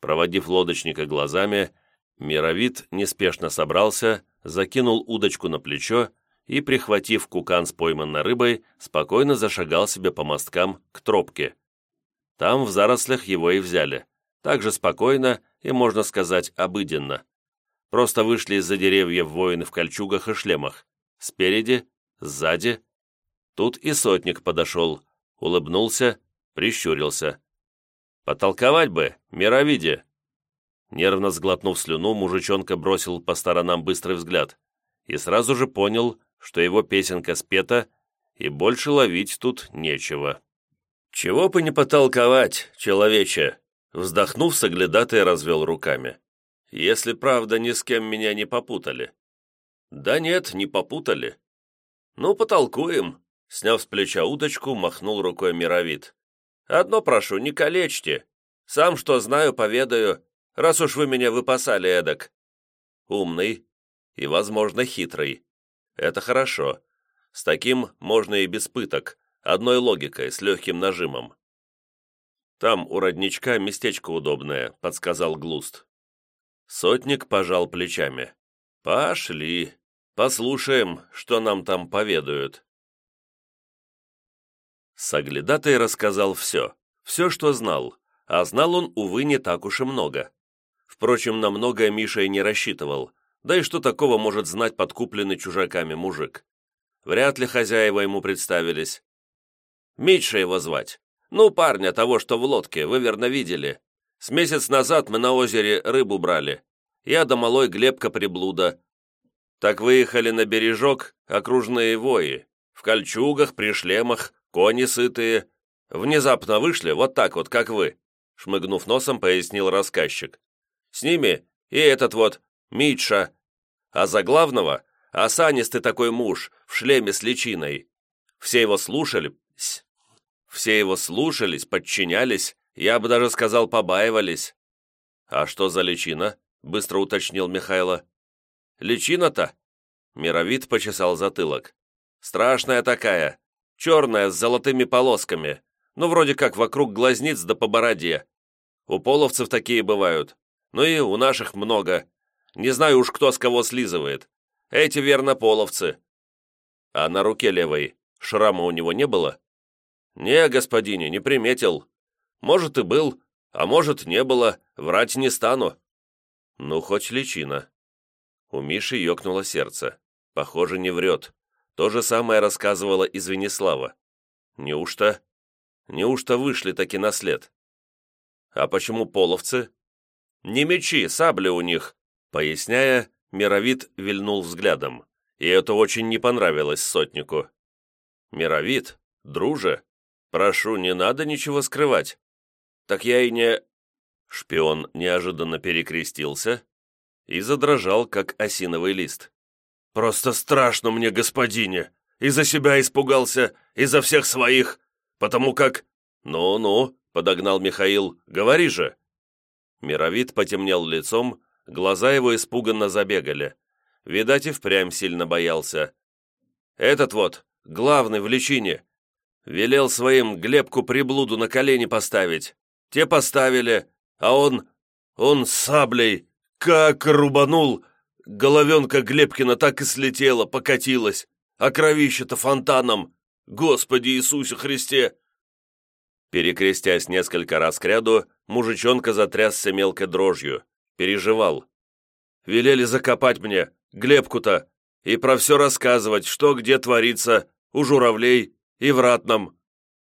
Проводив лодочника глазами, Мировид неспешно собрался, закинул удочку на плечо и, прихватив кукан с пойманной рыбой, спокойно зашагал себе по мосткам к тропке. Там в зарослях его и взяли. Так же спокойно и, можно сказать, обыденно. Просто вышли из-за деревьев воины в кольчугах и шлемах. Спереди, сзади. Тут и сотник подошел, улыбнулся, прищурился. «Потолковать бы, мировиде!» Нервно сглотнув слюну, мужичонка бросил по сторонам быстрый взгляд и сразу же понял, что его песенка спета, и больше ловить тут нечего. «Чего бы не потолковать, человече!» Вздохнув, соглядатый развел руками. Если правда, ни с кем меня не попутали. Да нет, не попутали. Ну, потолкуем. Сняв с плеча удочку, махнул рукой мировид. Одно прошу, не калечьте. Сам что знаю, поведаю, раз уж вы меня выпасали эдак. Умный и, возможно, хитрый. Это хорошо. С таким можно и без пыток, одной логикой, с легким нажимом. «Там у родничка местечко удобное», — подсказал Глуст. Сотник пожал плечами. «Пошли, послушаем, что нам там поведают». Саглядатай рассказал все, все, что знал, а знал он, увы, не так уж и много. Впрочем, на многое Миша и не рассчитывал, да и что такого может знать подкупленный чужаками мужик? Вряд ли хозяева ему представились. Митша его звать. Ну, парня того, что в лодке, вы верно видели. С месяц назад мы на озере рыбу брали. Я да малой Глебка приблуда. Так выехали на бережок окружные вои. В кольчугах, при шлемах, кони сытые. Внезапно вышли, вот так вот, как вы. Шмыгнув носом, пояснил рассказчик. С ними и этот вот, Митша. А за главного — осанистый такой муж, в шлеме с личиной. Все его слушали, все его слушались, подчинялись, я бы даже сказал, побаивались. «А что за личина?» — быстро уточнил Михайло. «Личина-то?» Мировид почесал затылок. «Страшная такая, черная, с золотыми полосками, ну, вроде как вокруг глазниц да по бороде. У половцев такие бывают, ну и у наших много. Не знаю уж, кто с кого слизывает. Эти, верно, половцы». «А на руке левой шрама у него не было?» «Не, господине, не приметил. Может, и был, а может, не было, врать не стану». «Ну, хоть личина». У Миши ёкнуло сердце. Похоже, не врет. То же самое рассказывала и Звенислава. Неужто? Неужто вышли таки на след? А почему половцы? Не мечи, сабли у них. Поясняя, Мировид вильнул взглядом. И это очень не понравилось сотнику. Мировид, друже, прошу, не надо ничего скрывать. Так я и не...» Шпион неожиданно перекрестился и задрожал, как осиновый лист. «Просто страшно мне, господине! И за себя испугался, и за всех своих, потому как...» «Ну-ну», — подогнал Михаил, — «говори же». Мировид потемнел лицом, глаза его испуганно забегали. Видать, и впрямь сильно боялся. «Этот вот, главный в личине, велел своим Глебку приблуду на колени поставить. Те поставили, а он... он саблей как рубанул! Головенка Глебкина так и слетела, покатилась, а кровище-то фонтаном! Господи Иисусе Христе!» Перекрестясь несколько раз кряду, мужичонка затрясся мелкой дрожью, переживал. «Велели закопать мне, Глебку-то, и про все рассказывать, что где творится, у журавлей и в ратном.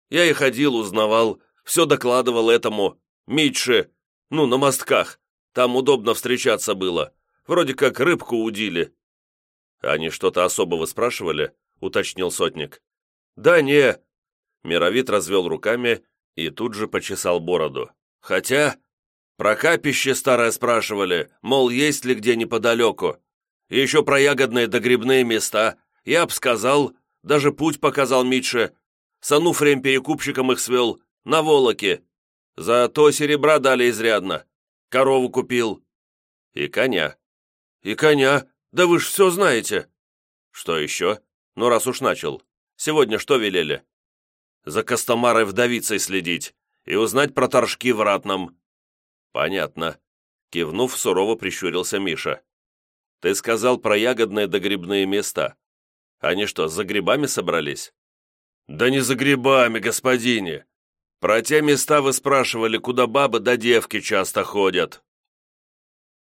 Я и ходил, узнавал, все докладывал этому, Митше, ну, на мостках. Там удобно встречаться было. Вроде как рыбку удили». «Они что-то особого спрашивали?» — уточнил сотник. «Да не». Мировид развел руками и тут же почесал бороду. «Хотя...» «Про капище старое спрашивали, мол, есть ли где неподалеку. еще про ягодные да грибные места. Я б сказал, даже путь показал Митше. С Ануфрием перекупщиком их свел, на Волоке. Зато серебра дали изрядно. Корову купил. И коня. И коня. Да вы ж все знаете. Что еще? Ну, раз уж начал. Сегодня что велели? За Костомарой вдовицей следить и узнать про торжки в ратном. Понятно. Кивнув, сурово прищурился Миша. Ты сказал про ягодные да грибные места. Они что, за грибами собрались? Да не за грибами, господине. Про те места вы спрашивали, куда бабы да девки часто ходят.